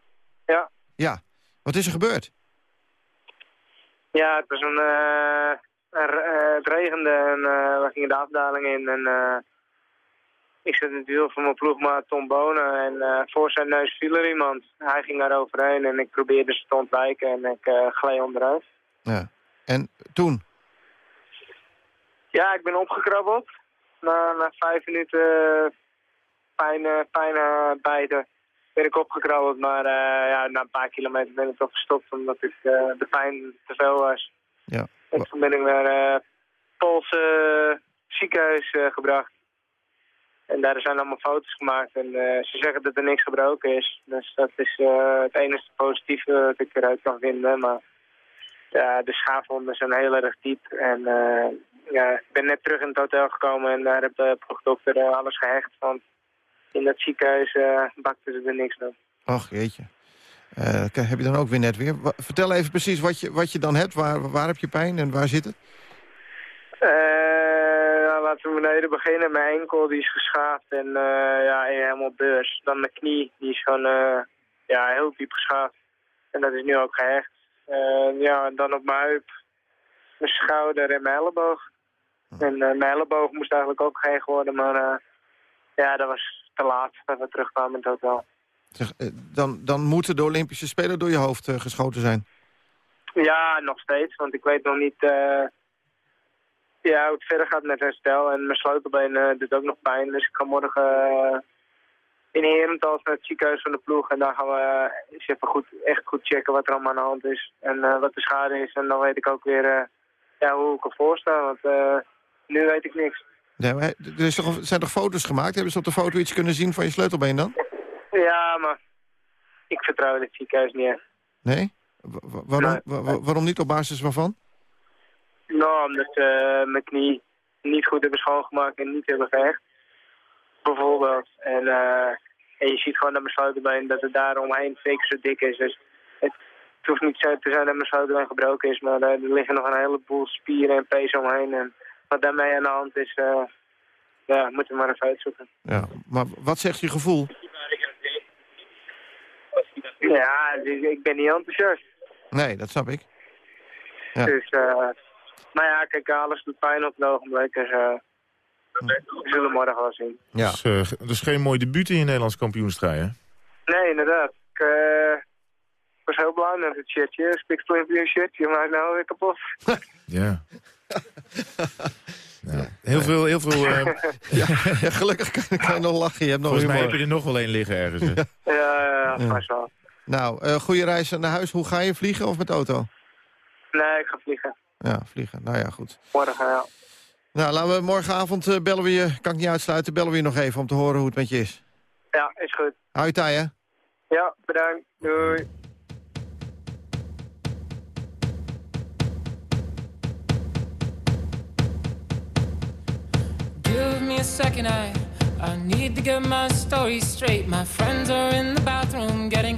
ja. Ja. Wat is er gebeurd? Ja, het was een, het regende en we gingen de afdaling in en eh, ik zat in het wiel van mijn ploegmaat Tom Bonen en eh, voor zijn neus viel er iemand. Hij ging daar overheen en ik probeerde ze te ontwijken en ik eh gleed onderuit. Ja. En toen? Ja, ik ben opgekrabbeld. Na, na vijf minuten pijn, eh, pijn bijten ben ik opgekrabbeld. Maar ja, na een paar kilometer ben ik toch gestopt omdat ik, de pijn te veel was. Ja. En toen ben ik naar eh Poolse ziekenhuis gebracht. En daar zijn allemaal foto's gemaakt. En eh, ze zeggen dat er niks gebroken is. Dus dat is eh, het enige positieve dat ik eruit kan vinden. Maar ja, de schaafwonden zijn heel erg diep. En eh, ja, ik ben net terug in het hotel gekomen en daar heb de ploegdokter eh, alles gehecht. Want in dat ziekenhuis eh bakten ze er niks van. Ach, jeetje. Heb je dan ook weer net weer? Vertel even precies wat je, wat je dan hebt. Waar, waar heb je pijn en waar zit het? Eh, laten we beneden beginnen. Mijn enkel die is geschaafd en eh, ja, helemaal beurs. Dan mijn knie, die is gewoon eh, ja, heel diep geschaafd. En dat is nu ook gehecht. Eh, ja, en dan op mijn heup, mijn schouder en mijn elleboog. En eh, mijn elleboog moest eigenlijk ook gehecht worden, maar ja, dat was te laat dat we terugkwamen in het hotel. Zeg, dan, dan moeten de Olympische Spelen door je hoofd geschoten zijn. Ja, nog steeds, want ik weet nog niet ja, hoe het verder gaat met herstel. En mijn sleutelbeen eh, doet ook nog pijn, dus ik ga morgen eh, in Herentals naar het ziekenhuis van de ploeg. En daar gaan we eh, eens even goed, echt goed checken wat er allemaal aan de hand is. En wat de schade is. En dan weet ik ook weer ja, hoe ik ervoor sta. Want nu weet ik niks. Nee, maar er is toch, zijn toch foto's gemaakt? Hebben ze op de foto iets kunnen zien van je sleutelbeen dan? Ja, maar ik vertrouw dit ziekenhuis niet echt. Nee? Wa- wa- waarom, wa- wa- waarom niet op basis waarvan? Nou, omdat ze mijn knie niet goed hebben schoongemaakt en niet hebben gehecht. Bijvoorbeeld. En, eh, en je ziet gewoon dat mijn sleutelbeen dat het daar omheen zeker zo dik is. Dus het, het hoeft niet zo te zijn dat mijn sleutelbeen gebroken is, maar eh, er liggen nog een heleboel spieren en pees omheen. En wat daarmee aan de hand is, eh, ja, moeten we maar even uitzoeken. Ja, maar wat zegt je gevoel? Ja, dus ik ben niet enthousiast. Nee, dat snap ik. Ja. Dus, maar ja, kijk, alles doet pijn op het ogenblik. Dus eh, we zullen morgen wel zien. Ja. Dus, eh, dus geen mooi debuut in je Nederlands kampioenstrijd, hè? Nee, inderdaad. Ik eh, was heel blij met het shirtje. Spiksplinter shirtje, maar nou weer kapot. (laughs) Ja. Ja. Heel veel, heel veel... eh, ja, (laughs) ja, gelukkig kan, kan je nog lachen. Je hebt nog volgens mij humor. heb je er nog wel één liggen ergens. hè? (laughs) Ja, ja, Ja. vast wel. Nou, eh goede reis naar huis. Hoe ga je vliegen of met auto? Nee, ik ga vliegen. Ja, vliegen. Nou ja, goed. Morgen, ja. Nou, laten we morgenavond eh, bellen we je. Kan ik niet uitsluiten. Bellen we je nog even om te horen hoe het met je is. Ja, is goed. Hou je taai, hè? Ja, bedankt. Doei. Give me a second, I I need to get my story straight. My friends are in the bathroom, getting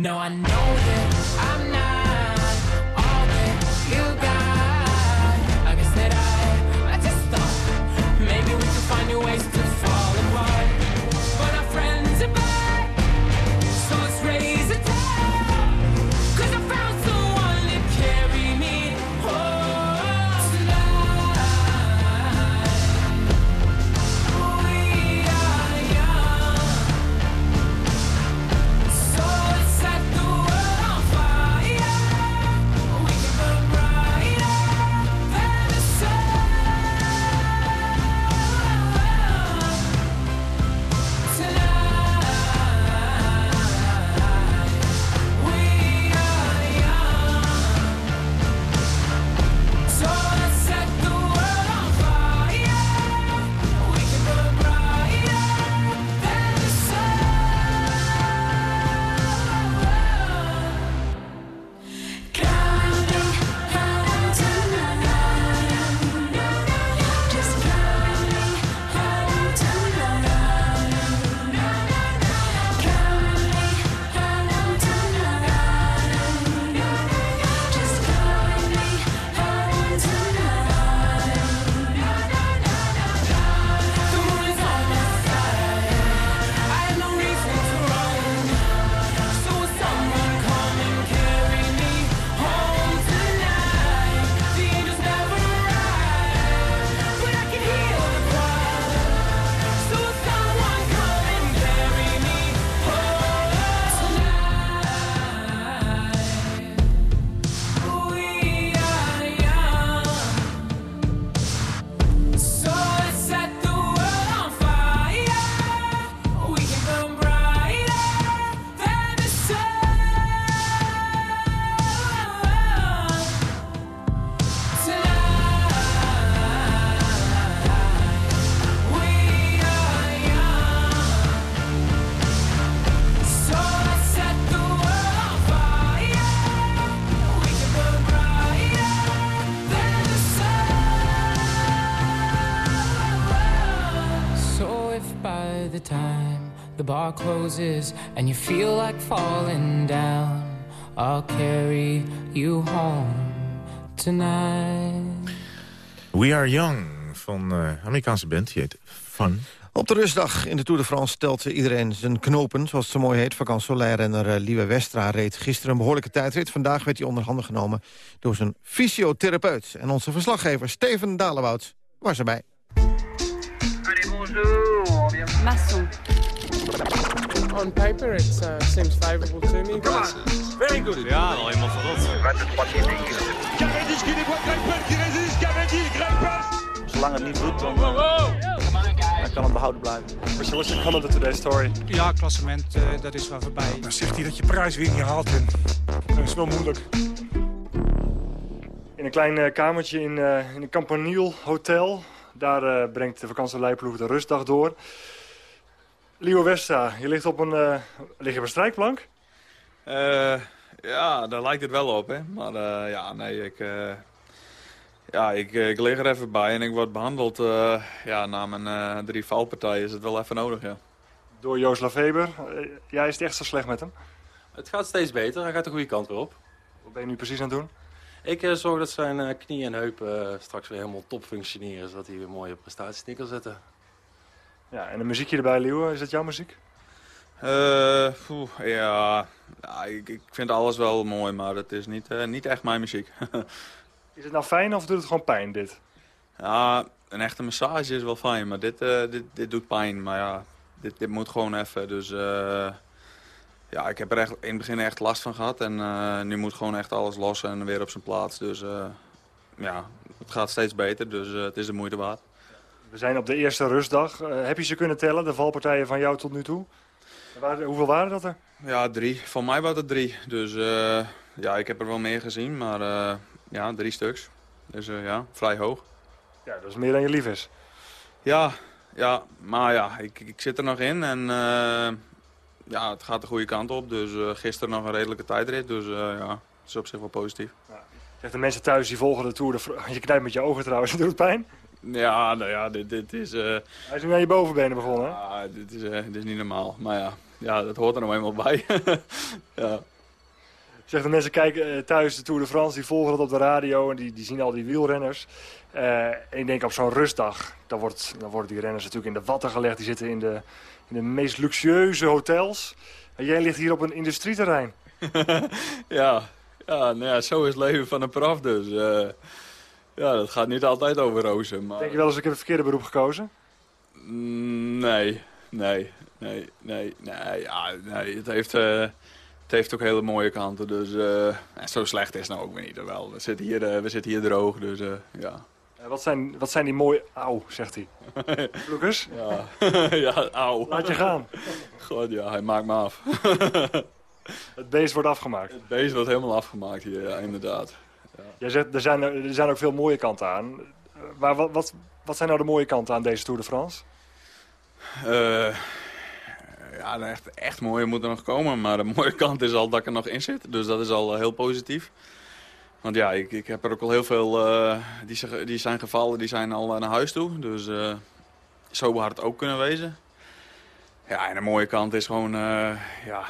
No, I know bar closes and you feel like falling down, I'll carry you home tonight. We Are Young van uh, Amerikaanse band, die heet Fun. Op de rustdag in de Tour de France stelt iedereen zijn knopen, zoals het zo mooi heet. Vakant Soleil-renner uh, Lieve Westra reed gisteren een behoorlijke tijdrit. Vandaag werd hij onder handen genomen door zijn fysiotherapeut. En onze verslaggever Steven Dalebout was erbij. Masson. On paper, it uh, seems favorable to me. Very good. Ja, al helemaal verrot. Cavendish qui déboîte Greipel, qui résiste. Cavendish, Greipel. Zolang het niet bloedt, dan, dan kan het behouden blijven. What's your comment to today's story? Ja, klassement, uh, dat is wel voorbij. Dan zegt hij dat je prijs weer niet haalt. En dat is wel moeilijk. In een klein uh, kamertje in, uh, in een Campaniel Hotel. Daar brengt de vakantieleidploeg de rustdag door. Leo Westa, je ligt op een, uh, lig je op een strijkplank? Uh, ja, daar lijkt het wel op, hè. Maar uh, ja, nee, ik, ja, ik, ik lig er even bij en ik word behandeld. ja, na mijn drie valpartijen is het wel even nodig, ja. Door Joost Laveber. jij is het echt zo slecht met hem? Het gaat steeds beter, hij gaat de goede kant weer op. Wat ben je nu precies aan het doen? Ik zorg dat zijn knie en heupen straks weer helemaal top functioneren, zodat hij weer mooie prestaties neer kan zetten. Ja, en de muziekje erbij, Leeuwen, is dat jouw muziek? Uh, poeh, ja, ja ik, ik, vind alles wel mooi, maar het is niet, uh, niet echt mijn muziek. (laughs) is het nou fijn of doet het gewoon pijn, dit? Ja, een echte massage is wel fijn, maar dit, uh, dit, dit doet pijn. Maar ja, dit, dit moet gewoon even. Dus ja, ik heb er echt in het begin echt last van gehad. En nu moet gewoon echt alles los en weer op zijn plaats. Dus ja, het gaat steeds beter, dus het is de moeite waard. We zijn op de eerste rustdag. Uh, heb je ze kunnen tellen, de valpartijen van jou tot nu toe? Waar, hoeveel waren dat er? Ja, drie. Van mij waren het drie. Dus uh, ja, ik heb er wel meer gezien, maar uh, ja, drie stuks. Dus ja, vrij hoog. Ja, dat is meer dan je lief is. Ja, ja maar ja, ik, ik zit er nog in en ja, het gaat de goede kant op. Dus gisteren nog een redelijke tijdrit, dus ja, het is op zich wel positief. Ja. Zeg, de mensen thuis die volgen de Tour, de... (laughs) je knijpt met je ogen trouwens, doet het pijn? Ja, nou ja, dit, dit is... Uh... Hij is nu aan je bovenbenen begonnen, hè? Ja, dit is, uh, dit is niet normaal. Maar ja, ja, dat hoort er nou eenmaal bij. (laughs) ja. Zeg, de mensen kijken uh, thuis de Tour de France, die volgen dat op de radio... en die, die zien al die wielrenners. en ik denk op zo'n rustdag, dan, wordt, dan worden die renners natuurlijk in de watten gelegd. Die zitten in de, in de meest luxueuze hotels. En jij ligt hier op een industrieterrein. (laughs) ja, ja, nou ja, zo is het leven van een prof dus... Ja, dat gaat niet altijd over rozen. Maar... Denk je wel eens, ik heb het verkeerde beroep gekozen? Nee, nee, nee, nee, nee, ja, nee. Het heeft, uh, het heeft ook hele mooie kanten, dus uh, zo slecht is het nou ook weer niet. Wel. We, zitten hier, uh, we zitten hier droog, dus ja. wat, zijn, wat zijn die mooie... Auw, zegt hij. (laughs) Lucas? Ja, (laughs) ja, auw. Laat je gaan. God, ja, hij maakt me af. (laughs) het beest wordt afgemaakt. Het beest wordt helemaal afgemaakt hier, ja, inderdaad. Jij zegt, er zijn, er zijn ook veel mooie kanten aan. Maar wat, wat, zijn nou de mooie kanten aan deze Tour de France? Uh, ja, echt, echt mooie moet er nog komen. Maar de mooie kant is al dat ik er nog in zit. Dus dat is al heel positief. Want ja, ik, ik heb er ook al heel veel... Uh, die, die zijn gevallen, die zijn al naar huis toe. Dus zo het ook kunnen wezen. Ja, en de mooie kant is gewoon... ja,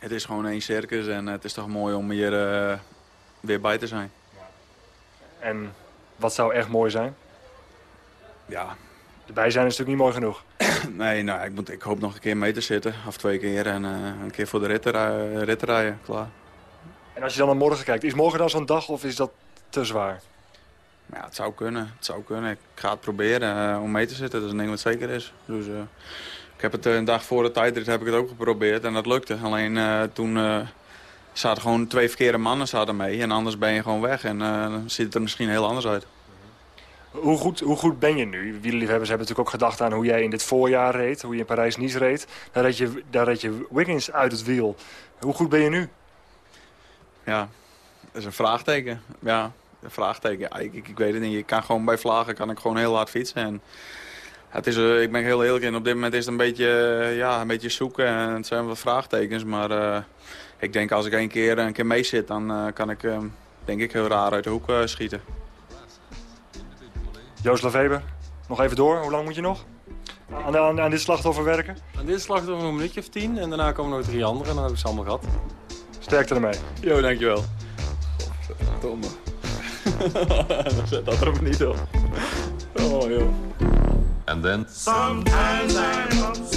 het is gewoon één circus. En het is toch mooi om hier weer bij te zijn. En wat zou echt mooi zijn? Ja. Erbij zijn is natuurlijk niet mooi genoeg. (clears throat) nee, nou, ik, moet, ik hoop nog een keer mee te zitten. Of twee keer. En uh, een keer voor de rit, uh, rit rijden. Klaar. En als je dan naar morgen kijkt. Is morgen dan zo'n dag of is dat te zwaar? Ja, het zou kunnen. Het zou kunnen. Ik ga het proberen uh, om mee te zitten. Dat is een ding wat zeker is. Dus, ik heb het een dag voor de tijdrit heb ik het ook geprobeerd. En dat lukte. Alleen toen zaten gewoon twee verkeerde mannen zaten mee. En anders ben je gewoon weg. En uh, dan ziet het er misschien heel anders uit. Hoe goed, hoe goed ben je nu? Wielerliefhebbers hebben natuurlijk ook gedacht aan hoe jij in dit voorjaar reed. Hoe je in Parijs-Nice reed. Daar reed, je, daar reed je Wiggins uit het wiel. Hoe goed ben je nu? Ja, dat is een vraagteken. Ja, een vraagteken. Ik, ik, ik, weet het niet. Ik kan gewoon bij vlagen kan ik gewoon heel hard fietsen. En het is, uh, ik ben heel eerlijk in. Op dit moment is het een beetje, uh, ja, een beetje zoeken. En het zijn wat vraagtekens. Maar uh, ik denk als ik een keer, een keer mee zit, dan uh, kan ik uh, denk ik heel raar uit de hoek uh, schieten. Joost Laveber, nog even door. Hoe lang moet je nog? Aan, aan, aan dit slachtoffer werken? Aan dit slachtoffer een minuutje of tien en daarna komen nog drie anderen en dan heb ik ze allemaal gehad. Sterkte ermee. Jo, dankjewel. Godverdomme. Dan (laughs) zet dat er maar niet op. Oh, joh. And then... Sometimes I'm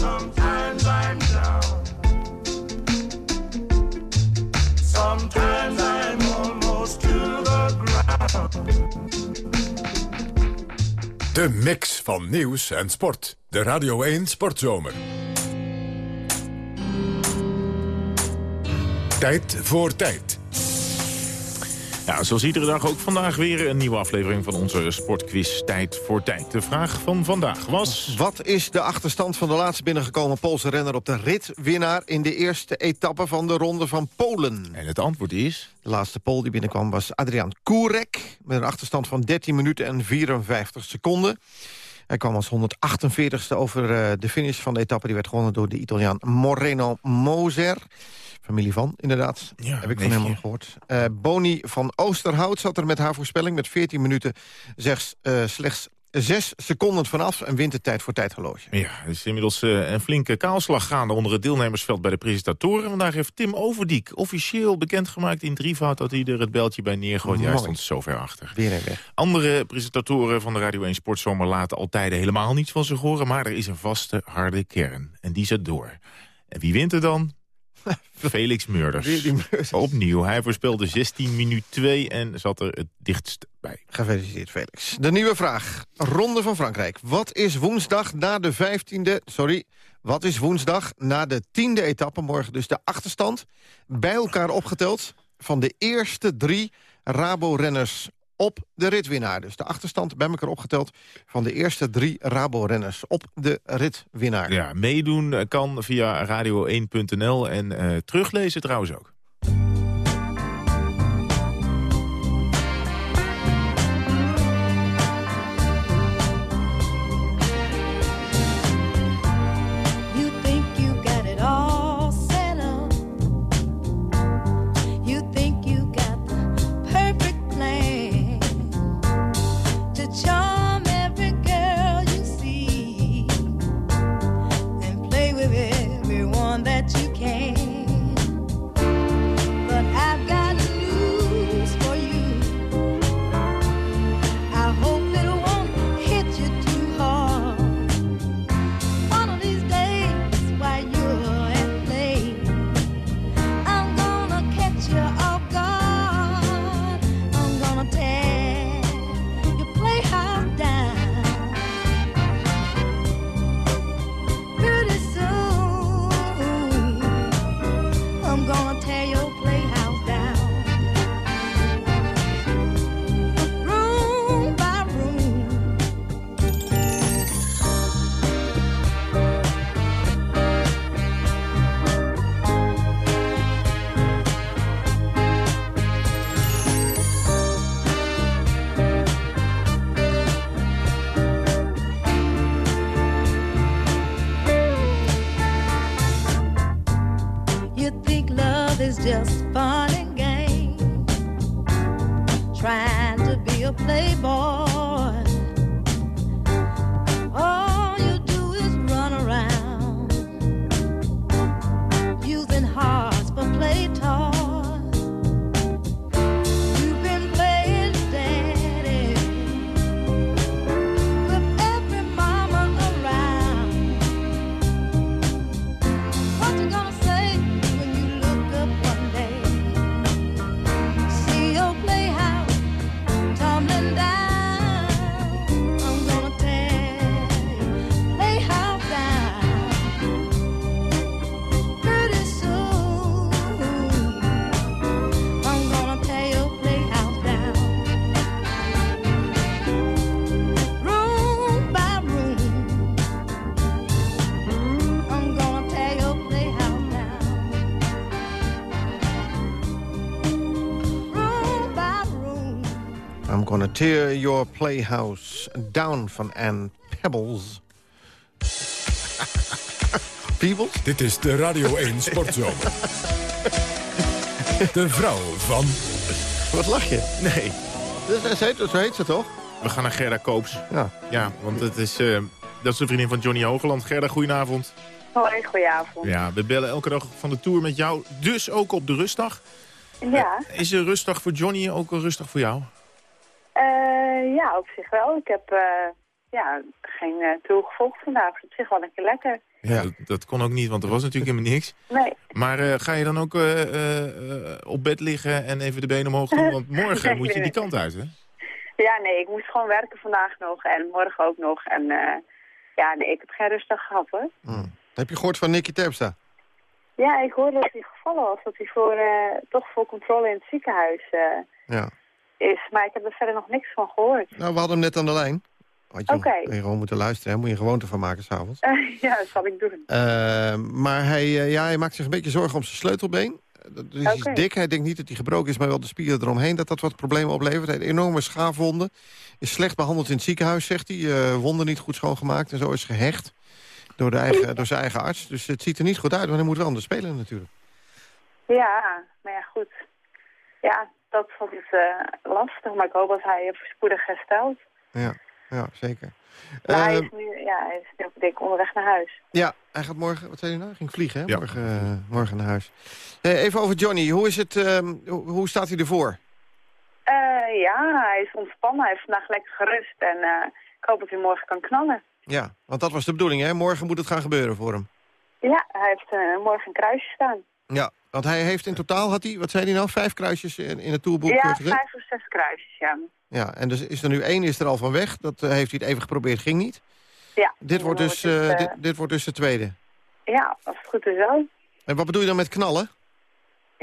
De mix van nieuws en sport. De Radio 1 Sportzomer. Tijd voor tijd. Ja, zoals iedere dag ook vandaag weer een nieuwe aflevering van onze sportquiz Tijd voor Tijd. De vraag van vandaag was... Wat is de achterstand van de laatst binnengekomen Poolse renner... op de ritwinnaar in de eerste etappe van de Ronde van Polen? En het antwoord is... De laatste Pool die binnenkwam was Adriaan Kurek... met een achterstand van 13 minuten en 54 seconden. Hij kwam als 148ste over eh, de finish van de etappe. Die werd gewonnen door de Italiaan Moreno Moser. Familie van, inderdaad. Ja, Heb ik van hem al gehoord. Eh, Boni van Oosterhout zat er met haar voorspelling... met 14 minuten slechts, eh, slechts 6 seconden vanaf... en wint het tijd voor tijdhorloge. Ja, er is inmiddels eh, een flinke kaalslag gaande onder het deelnemersveld bij de presentatoren. Vandaag heeft Tim Overdiek officieel bekendgemaakt in drievoud... dat hij er het beltje bij neergooit. Ja, hij stond zo ver achter. Weer en weg. Andere presentatoren van de Radio 1 Sportzomer laten altijd helemaal niets van zich horen... maar er is een vaste, harde kern. En die zet door. En wie wint er dan? (laughs) Felix Meurders. Weer die Meurders. Opnieuw. Hij voorspelde 16 minuut 2 en zat er het dichtst bij. Gefeliciteerd, Felix. De nieuwe vraag. Ronde van Frankrijk. Wat is woensdag na de 15e... Sorry, wat is woensdag na de tiende etappe... morgen dus de achterstand... bij elkaar opgeteld van de eerste drie Rabo-renners op de ritwinnaar. Dus de achterstand bij elkaar opgeteld... van de eerste drie Rabo-renners op de ritwinnaar. Ja, meedoen kan via radio1.nl en eh, teruglezen trouwens ook. Tear your playhouse down van Ann Pebbles. (laughs) Peebles? Dit is de Radio 1 Sportzomer. De vrouw van... Wat lach je? Nee. Dus, zo heet, zo heet ze toch? We gaan naar Gerda Koops. Ja. Ja, want het is... eh, dat is de vriendin van Johnny Hogeland. Gerda, goedenavond. Hoi, goedenavond. Ja, we bellen elke dag van de Tour met jou, dus ook op de rustdag. Ja, Is de rustdag voor Johnny ook een rustdag voor jou? Eh, ja, op zich wel. Ik heb eh, ja, geen tour gevolgd vandaag. Dus op zich wel een keer lekker. Ja. Dat, dat kon ook niet, want er was natuurlijk helemaal niks. Nee. Maar eh, ga je dan ook eh, eh, eh, op bed liggen en even de benen omhoog doen? Want (laughs) morgen Nee, moet je die kant uit, hè? Ja, nee, ik moest gewoon werken vandaag nog en morgen ook nog. En eh, ja, nee, ik heb geen rustdag gehad hoor. Heb je gehoord van Nicky Terpstra? Ja, ik hoorde dat hij gevallen was. Dat hij voor, eh, toch voor controle in het ziekenhuis eh, Ja. Is. Maar ik heb er verder nog niks van gehoord. Nou, we hadden hem net aan de lijn. Had je, je gewoon moeten luisteren, hè? Moet je een gewoonte van maken s'avonds. (laughs) ja, dat zal ik doen. Eh, maar hij, eh, ja, hij maakt zich een beetje zorgen om zijn sleutelbeen. Dat is dik. Hij denkt niet dat hij gebroken is, maar wel de spieren eromheen. Dat dat wat problemen oplevert. Hij heeft enorme schaafwonden. Is slecht behandeld in het ziekenhuis, zegt hij. Eh, wonden niet goed schoongemaakt en zo is gehecht. Door, de eigen, door zijn eigen arts. Dus het ziet er niet goed uit, want hij moet wel aan de spelen natuurlijk. Ja, maar ja, goed. Ja, dat is altijd eh, lastig. Maar ik hoop dat hij spoedig herstelt. Ja, ja zeker. Maar hij is nu, ja, hij is nu denk ik onderweg naar huis. ja, hij gaat morgen, wat zei hij nou? Hij ging vliegen, hè? Ja. Morgen, eh, morgen naar huis. Eh, even over Johnny. Hoe, is het, ehm, hoe, staat hij ervoor? Eh, ja, hij is ontspannen. Hij heeft vandaag lekker gerust. En eh, ik hoop dat hij morgen kan knallen. Ja, want dat was de bedoeling, hè? Morgen moet het gaan gebeuren voor hem. Ja, hij heeft eh, morgen een kruisje staan. Ja, want hij heeft in totaal, had hij, wat zei hij nou, vijf kruisjes in, in het tourboek ja, eh, vijf of zes kruisjes, ja. Ja, en dus is er nu één is er al van weg. Dat eh, heeft hij het even geprobeerd, ging niet. Ja, Dit wordt dus, het, eh, dit, dit wordt dus de tweede. Ja, als het goed is wel. En wat bedoel je dan met knallen?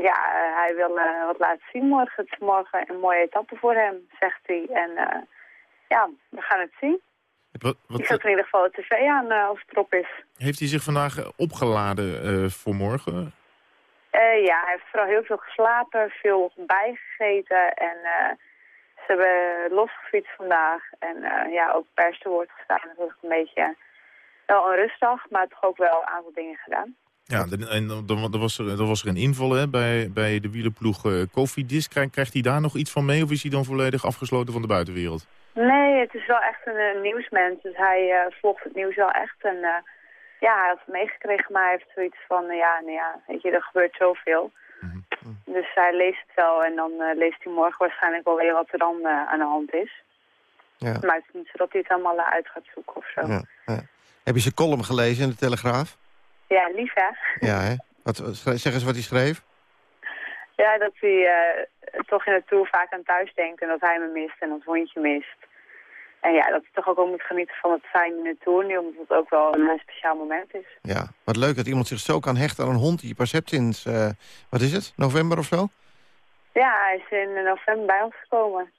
Ja, hij wil eh, wat laten zien morgen. Het is morgen een mooie etappe voor hem, zegt hij. En eh, ja, we gaan het zien. Wat, wat, Ik zet in ieder geval de tv aan als het erop is. heeft hij zich vandaag opgeladen eh, voor morgen? Eh, ja, hij heeft vooral heel veel geslapen, veel bijgegeten en eh, ze hebben losgefietst vandaag. En eh, ja, ook pers te woord gestaan. Dat was een beetje wel een rustdag, maar toch ook wel een aantal dingen gedaan. Ja, en dan, dan was er, dan was er een inval hè, bij, bij de wielerploeg uh, Koffiedis. Krijgt, krijgt hij daar nog iets van mee of is hij dan volledig afgesloten van de buitenwereld? Nee, het is wel echt een, nieuwsmens, dus hij volgt het nieuws wel echt. En ja, hij had het meegekregen, maar hij heeft zoiets van, eh, ja, nou ja, weet je, er gebeurt zoveel. Dus hij leest het wel en dan eh, leest hij morgen waarschijnlijk wel weer wat er dan eh, aan de hand is. Ja. Maar het is niet zo dat hij het allemaal uit gaat zoeken of zo. Ja, ja. Heb je zijn column gelezen in de Telegraaf? Ja, lief hè? Ja, hè? Wat, zeg eens wat hij schreef. Ja, dat hij toch in het tour vaak aan thuis denkt en dat hij me mist en ons hondje mist. En ja, dat hij toch ook wel moet genieten van het zijn in de tour nu, omdat het ook wel een speciaal moment is. Ja, wat leuk dat iemand zich zo kan hechten aan een hond die je pas hebt sinds, eh, wat is het, november of zo? Ja, hij is in november bij ons gekomen.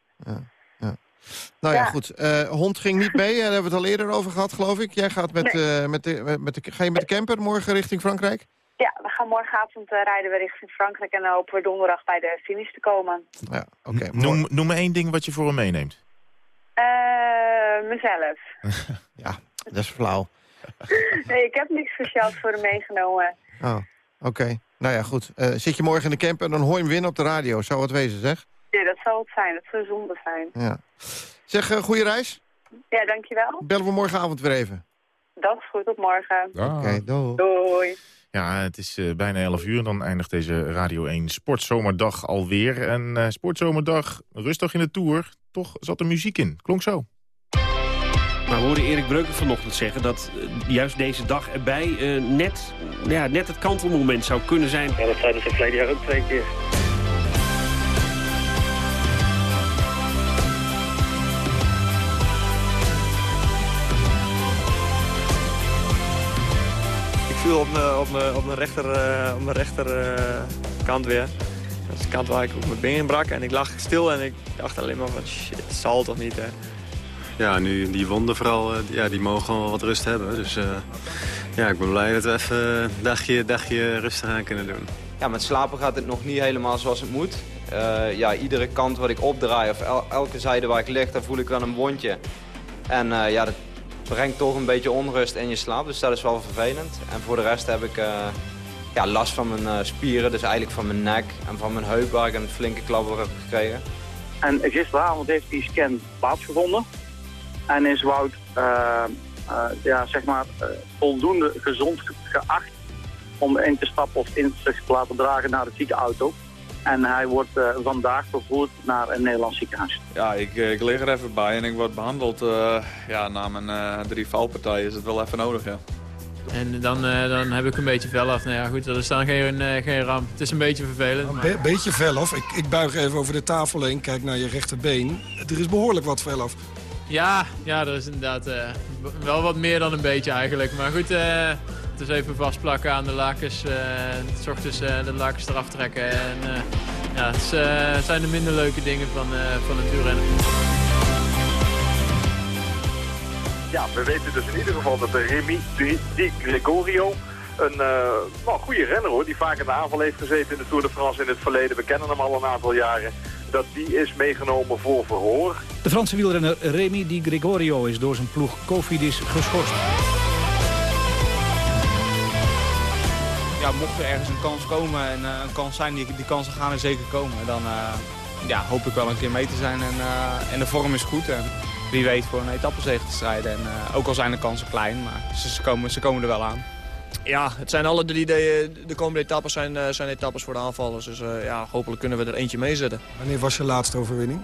Nou ja, Ja. goed. Eh, hond ging niet mee, daar hebben we het al eerder over gehad, geloof ik. Jij gaat met, Nee. eh, met, de, met de, ga je met de camper morgen richting Frankrijk? Ja, we gaan morgenavond rijden we richting Frankrijk en dan hopen we donderdag bij de finish te komen. Ja, oké. Noem, noem me één ding wat je voor hem meeneemt. Eh, mezelf. (laughs) ja, dat is flauw. (laughs) nee, ik heb niks speciaals voor hem meegenomen. Oh, oké. Nou ja, goed. Eh, zit je morgen in de camper en dan hoor je hem winnen op de radio. Zou het wezen, zeg? Ja, dat zal het zijn. Dat zou zonde zijn. Ja. Zeg, uh, goede reis. Ja, dankjewel. Bellen we morgenavond weer even. Dat is goed. Tot morgen. Oké, doei. Doei. Ja, het is uh, bijna 11 uur. Dan eindigt deze Radio 1 Sportzomerdag alweer. En uh, Sportzomerdag, rustig in de Tour. Toch zat er muziek in. Klonk zo. Maar we hoorden Erik Breuken vanochtend zeggen dat uh, juist deze dag erbij uh, net, ja, net het kantelmoment zou kunnen zijn. Ja, dat zeiden ze verleden jaar ook twee keer. Viel op mijn, op mijn, op mijn rechter, uh, op mijn rechter kant weer. Dat is de kant waar ik op mijn been brak. En ik lag stil en ik dacht alleen maar van shit, het zal toch niet hè. Ja, nu die wonden vooral, ja, die mogen gewoon wat rust hebben. Dus uh, ja, ik ben blij dat we even een dagje, dagje rustig aan kunnen doen. Ja, met slapen gaat het nog niet helemaal zoals het moet. Uh, ja, iedere kant wat ik opdraai of el elke zijde waar ik lig, daar voel ik wel een wondje. En uh, ja, dat brengt toch een beetje onrust in je slaap, dus dat is wel vervelend. En voor de rest heb ik uh, ja, last van mijn uh, spieren, dus eigenlijk van mijn nek en van mijn heup waar ik een flinke klap heb gekregen. En gisteravond heeft die scan plaatsgevonden. En is Wout uh, ja, zeg maar, voldoende gezond geacht om in te stappen of in te laten dragen naar de ziekenauto. En hij wordt uh, vandaag vervoerd naar een Nederlands ziekenhuis. Ja, ik, ik lig er even bij en ik word behandeld. Uh, ja, na mijn uh, drie valpartijen is het wel even nodig, ja. En dan, dan heb ik een beetje vel af. Nou ja, goed, dat is dan geen, geen ramp. Het is een beetje vervelend. Een be beetje vel af. Ik, ik buig even over de tafel heen, kijk naar je rechterbeen. Er is behoorlijk wat vel af. Ja, ja, er is inderdaad wel wat meer dan een beetje eigenlijk. Maar goed, dus even vastplakken aan de lakens. Uh, s ochtends uh, de lakens eraf trekken. En, uh, ja, het zijn de minder leuke dingen van, van het wielrennen. Ja, we weten dus in ieder geval dat de Remy Di Gregorio een nou, goede renner hoor, die vaak in de aanval heeft gezeten in de Tour de France in het verleden. We kennen hem al een aantal jaren. Dat die is meegenomen voor verhoor. De Franse wielrenner Remy Di Gregorio is door zijn ploeg Cofidis geschorst. Ja, mocht er ergens een kans komen en uh, een kans zijn, die, die kansen gaan er zeker komen. Dan uh, ja, hoop ik wel een keer mee te zijn en, uh, en de vorm is goed. En wie weet voor een etappezege te strijden. En ook al zijn de kansen klein, maar ze, ze, komen, ze komen er wel aan. Ja, het zijn alle drie de, de komende etappes zijn, zijn etappes voor de aanvallers. Dus ja, hopelijk kunnen we er eentje meezetten. Wanneer was je laatste overwinning?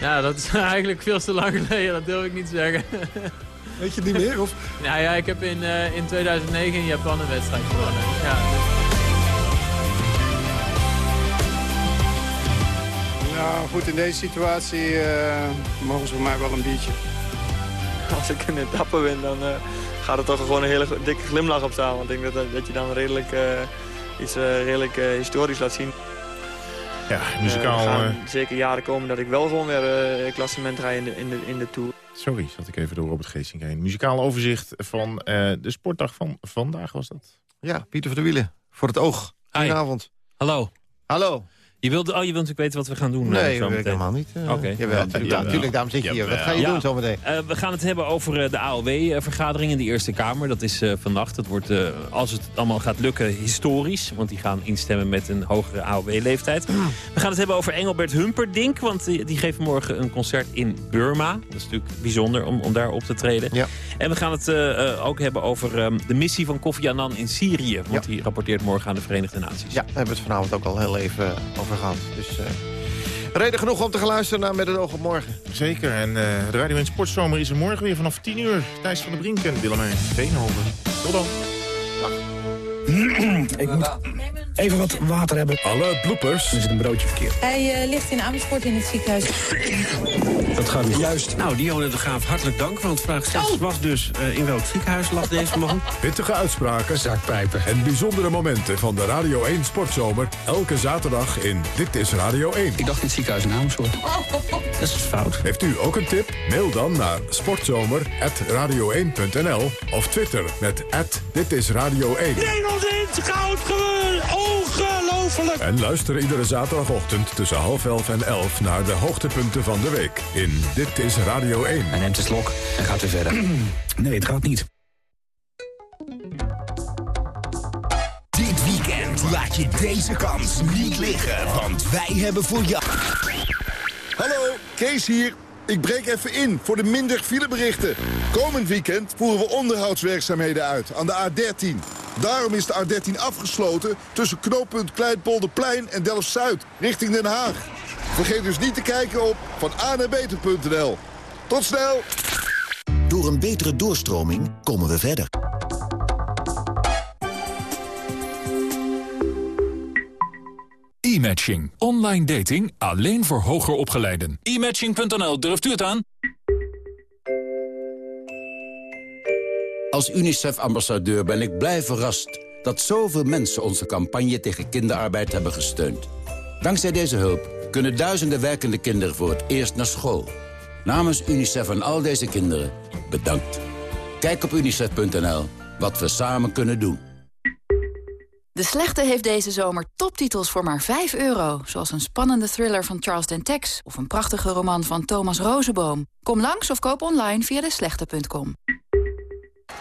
Ja, dat is (laughs) eigenlijk veel te lang geleden. Dat durf ik niet te zeggen. (laughs) Weet je het niet meer? Of? Nou ja, ik heb in, uh, in 2009 in Japan een wedstrijd gewonnen. Ja, Nou goed, in deze situatie uh, mogen ze voor mij wel een biertje. Als ik een etappe win, dan uh, gaat er toch gewoon een hele dikke glimlach op staan. Want ik denk dat, dat je dan redelijk, iets redelijk historisch laat zien. Ja, muzikaal... er gaan zeker jaren komen dat ik wel gewoon weer klassement rij in de, in de, in de Tour. Sorry, zat ik even door Robert Geesink heen. Muzikaal overzicht van uh, de sportdag van vandaag was dat. Ja, Pieter van der Wielen. Voor het oog. Goedenavond. Hallo. Hallo. Je wilde, oh, je wilt natuurlijk weten wat we gaan doen. Nee, weet ik helemaal niet. Uh, Oké. Okay. Jawel, natuurlijk, natuurlijk, daarom zit je hier. Wat ga je ja. doen zometeen? Uh, we gaan het hebben over de AOW-vergadering in de Eerste Kamer. Dat is vannacht. Dat wordt, als het allemaal gaat lukken, historisch. Want die gaan instemmen met een hogere AOW-leeftijd. We gaan het hebben over Engelbert Humperdinck. Want die, geeft morgen een concert in Burma. Dat is natuurlijk bijzonder om, om daar op te treden. Ja. En we gaan het ook hebben over um, de missie van Kofi Annan in Syrië. Want ja. die rapporteert morgen aan de Verenigde Naties. Ja, daar hebben we het vanavond ook al heel even over gehad. Dus... Reden genoeg om te gaan luisteren naar Met het oog op morgen. Zeker. En uh, de Radio 1 Sportzomer is er morgen weer vanaf 10 uur. Thijs van der Brink en Willemijn Veenhoven. Tot dan. Ik moet even wat water hebben. Alle bloepers. Er zit een broodje verkeerd. Hij uh, ligt in Amersfoort in het ziekenhuis. Dat gaat niet Juist. Nou, Dionne de Graaf, hartelijk dank. Want vraag 6 was dus uh, in welk ziekenhuis lag deze man? (laughs) Pittige uitspraken. Zakpijpen. En bijzondere momenten van de Radio 1 Sportzomer. Elke zaterdag in Dit is Radio 1. Ik dacht in het ziekenhuis in Amersfoort. Dat is fout. Heeft u ook een tip? Mail dan naar sportzomer.radio1.nl of Twitter met Dit is Radio 1. Nederlands in het goud gewonnen! Ongelooflijk! En luister iedere zaterdagochtend tussen half elf en elf naar de hoogtepunten van de week in Dit is Radio 1. Hij neemt een slok en gaat weer verder. (clears throat) nee, het gaat niet. Dit weekend laat je deze kans niet liggen, want wij hebben voor jou... Hallo, Kees hier. Ik breek even in voor de minder fileberichten. Komend weekend voeren we onderhoudswerkzaamheden uit aan de A13. Daarom is de A13 afgesloten tussen knooppunt Kleinpolderplein en Delft-Zuid, richting Den Haag. Vergeet dus niet te kijken op van beter.nl. Tot snel! Door een betere doorstroming komen we verder. E-matching. Online dating alleen voor hoger opgeleiden. E-matching.nl, durft u het aan? Als UNICEF-ambassadeur ben ik blij verrast dat zoveel mensen onze campagne tegen kinderarbeid hebben gesteund. Dankzij deze hulp kunnen duizenden werkende kinderen voor het eerst naar school. Namens UNICEF en al deze kinderen, bedankt. Kijk op unicef.nl wat we samen kunnen doen. De Slechte heeft deze zomer toptitels voor maar 5 euro. Zoals een spannende thriller van Charles Dentex... of een prachtige roman van Thomas Rozenboom. Kom langs of koop online via deslechte.com.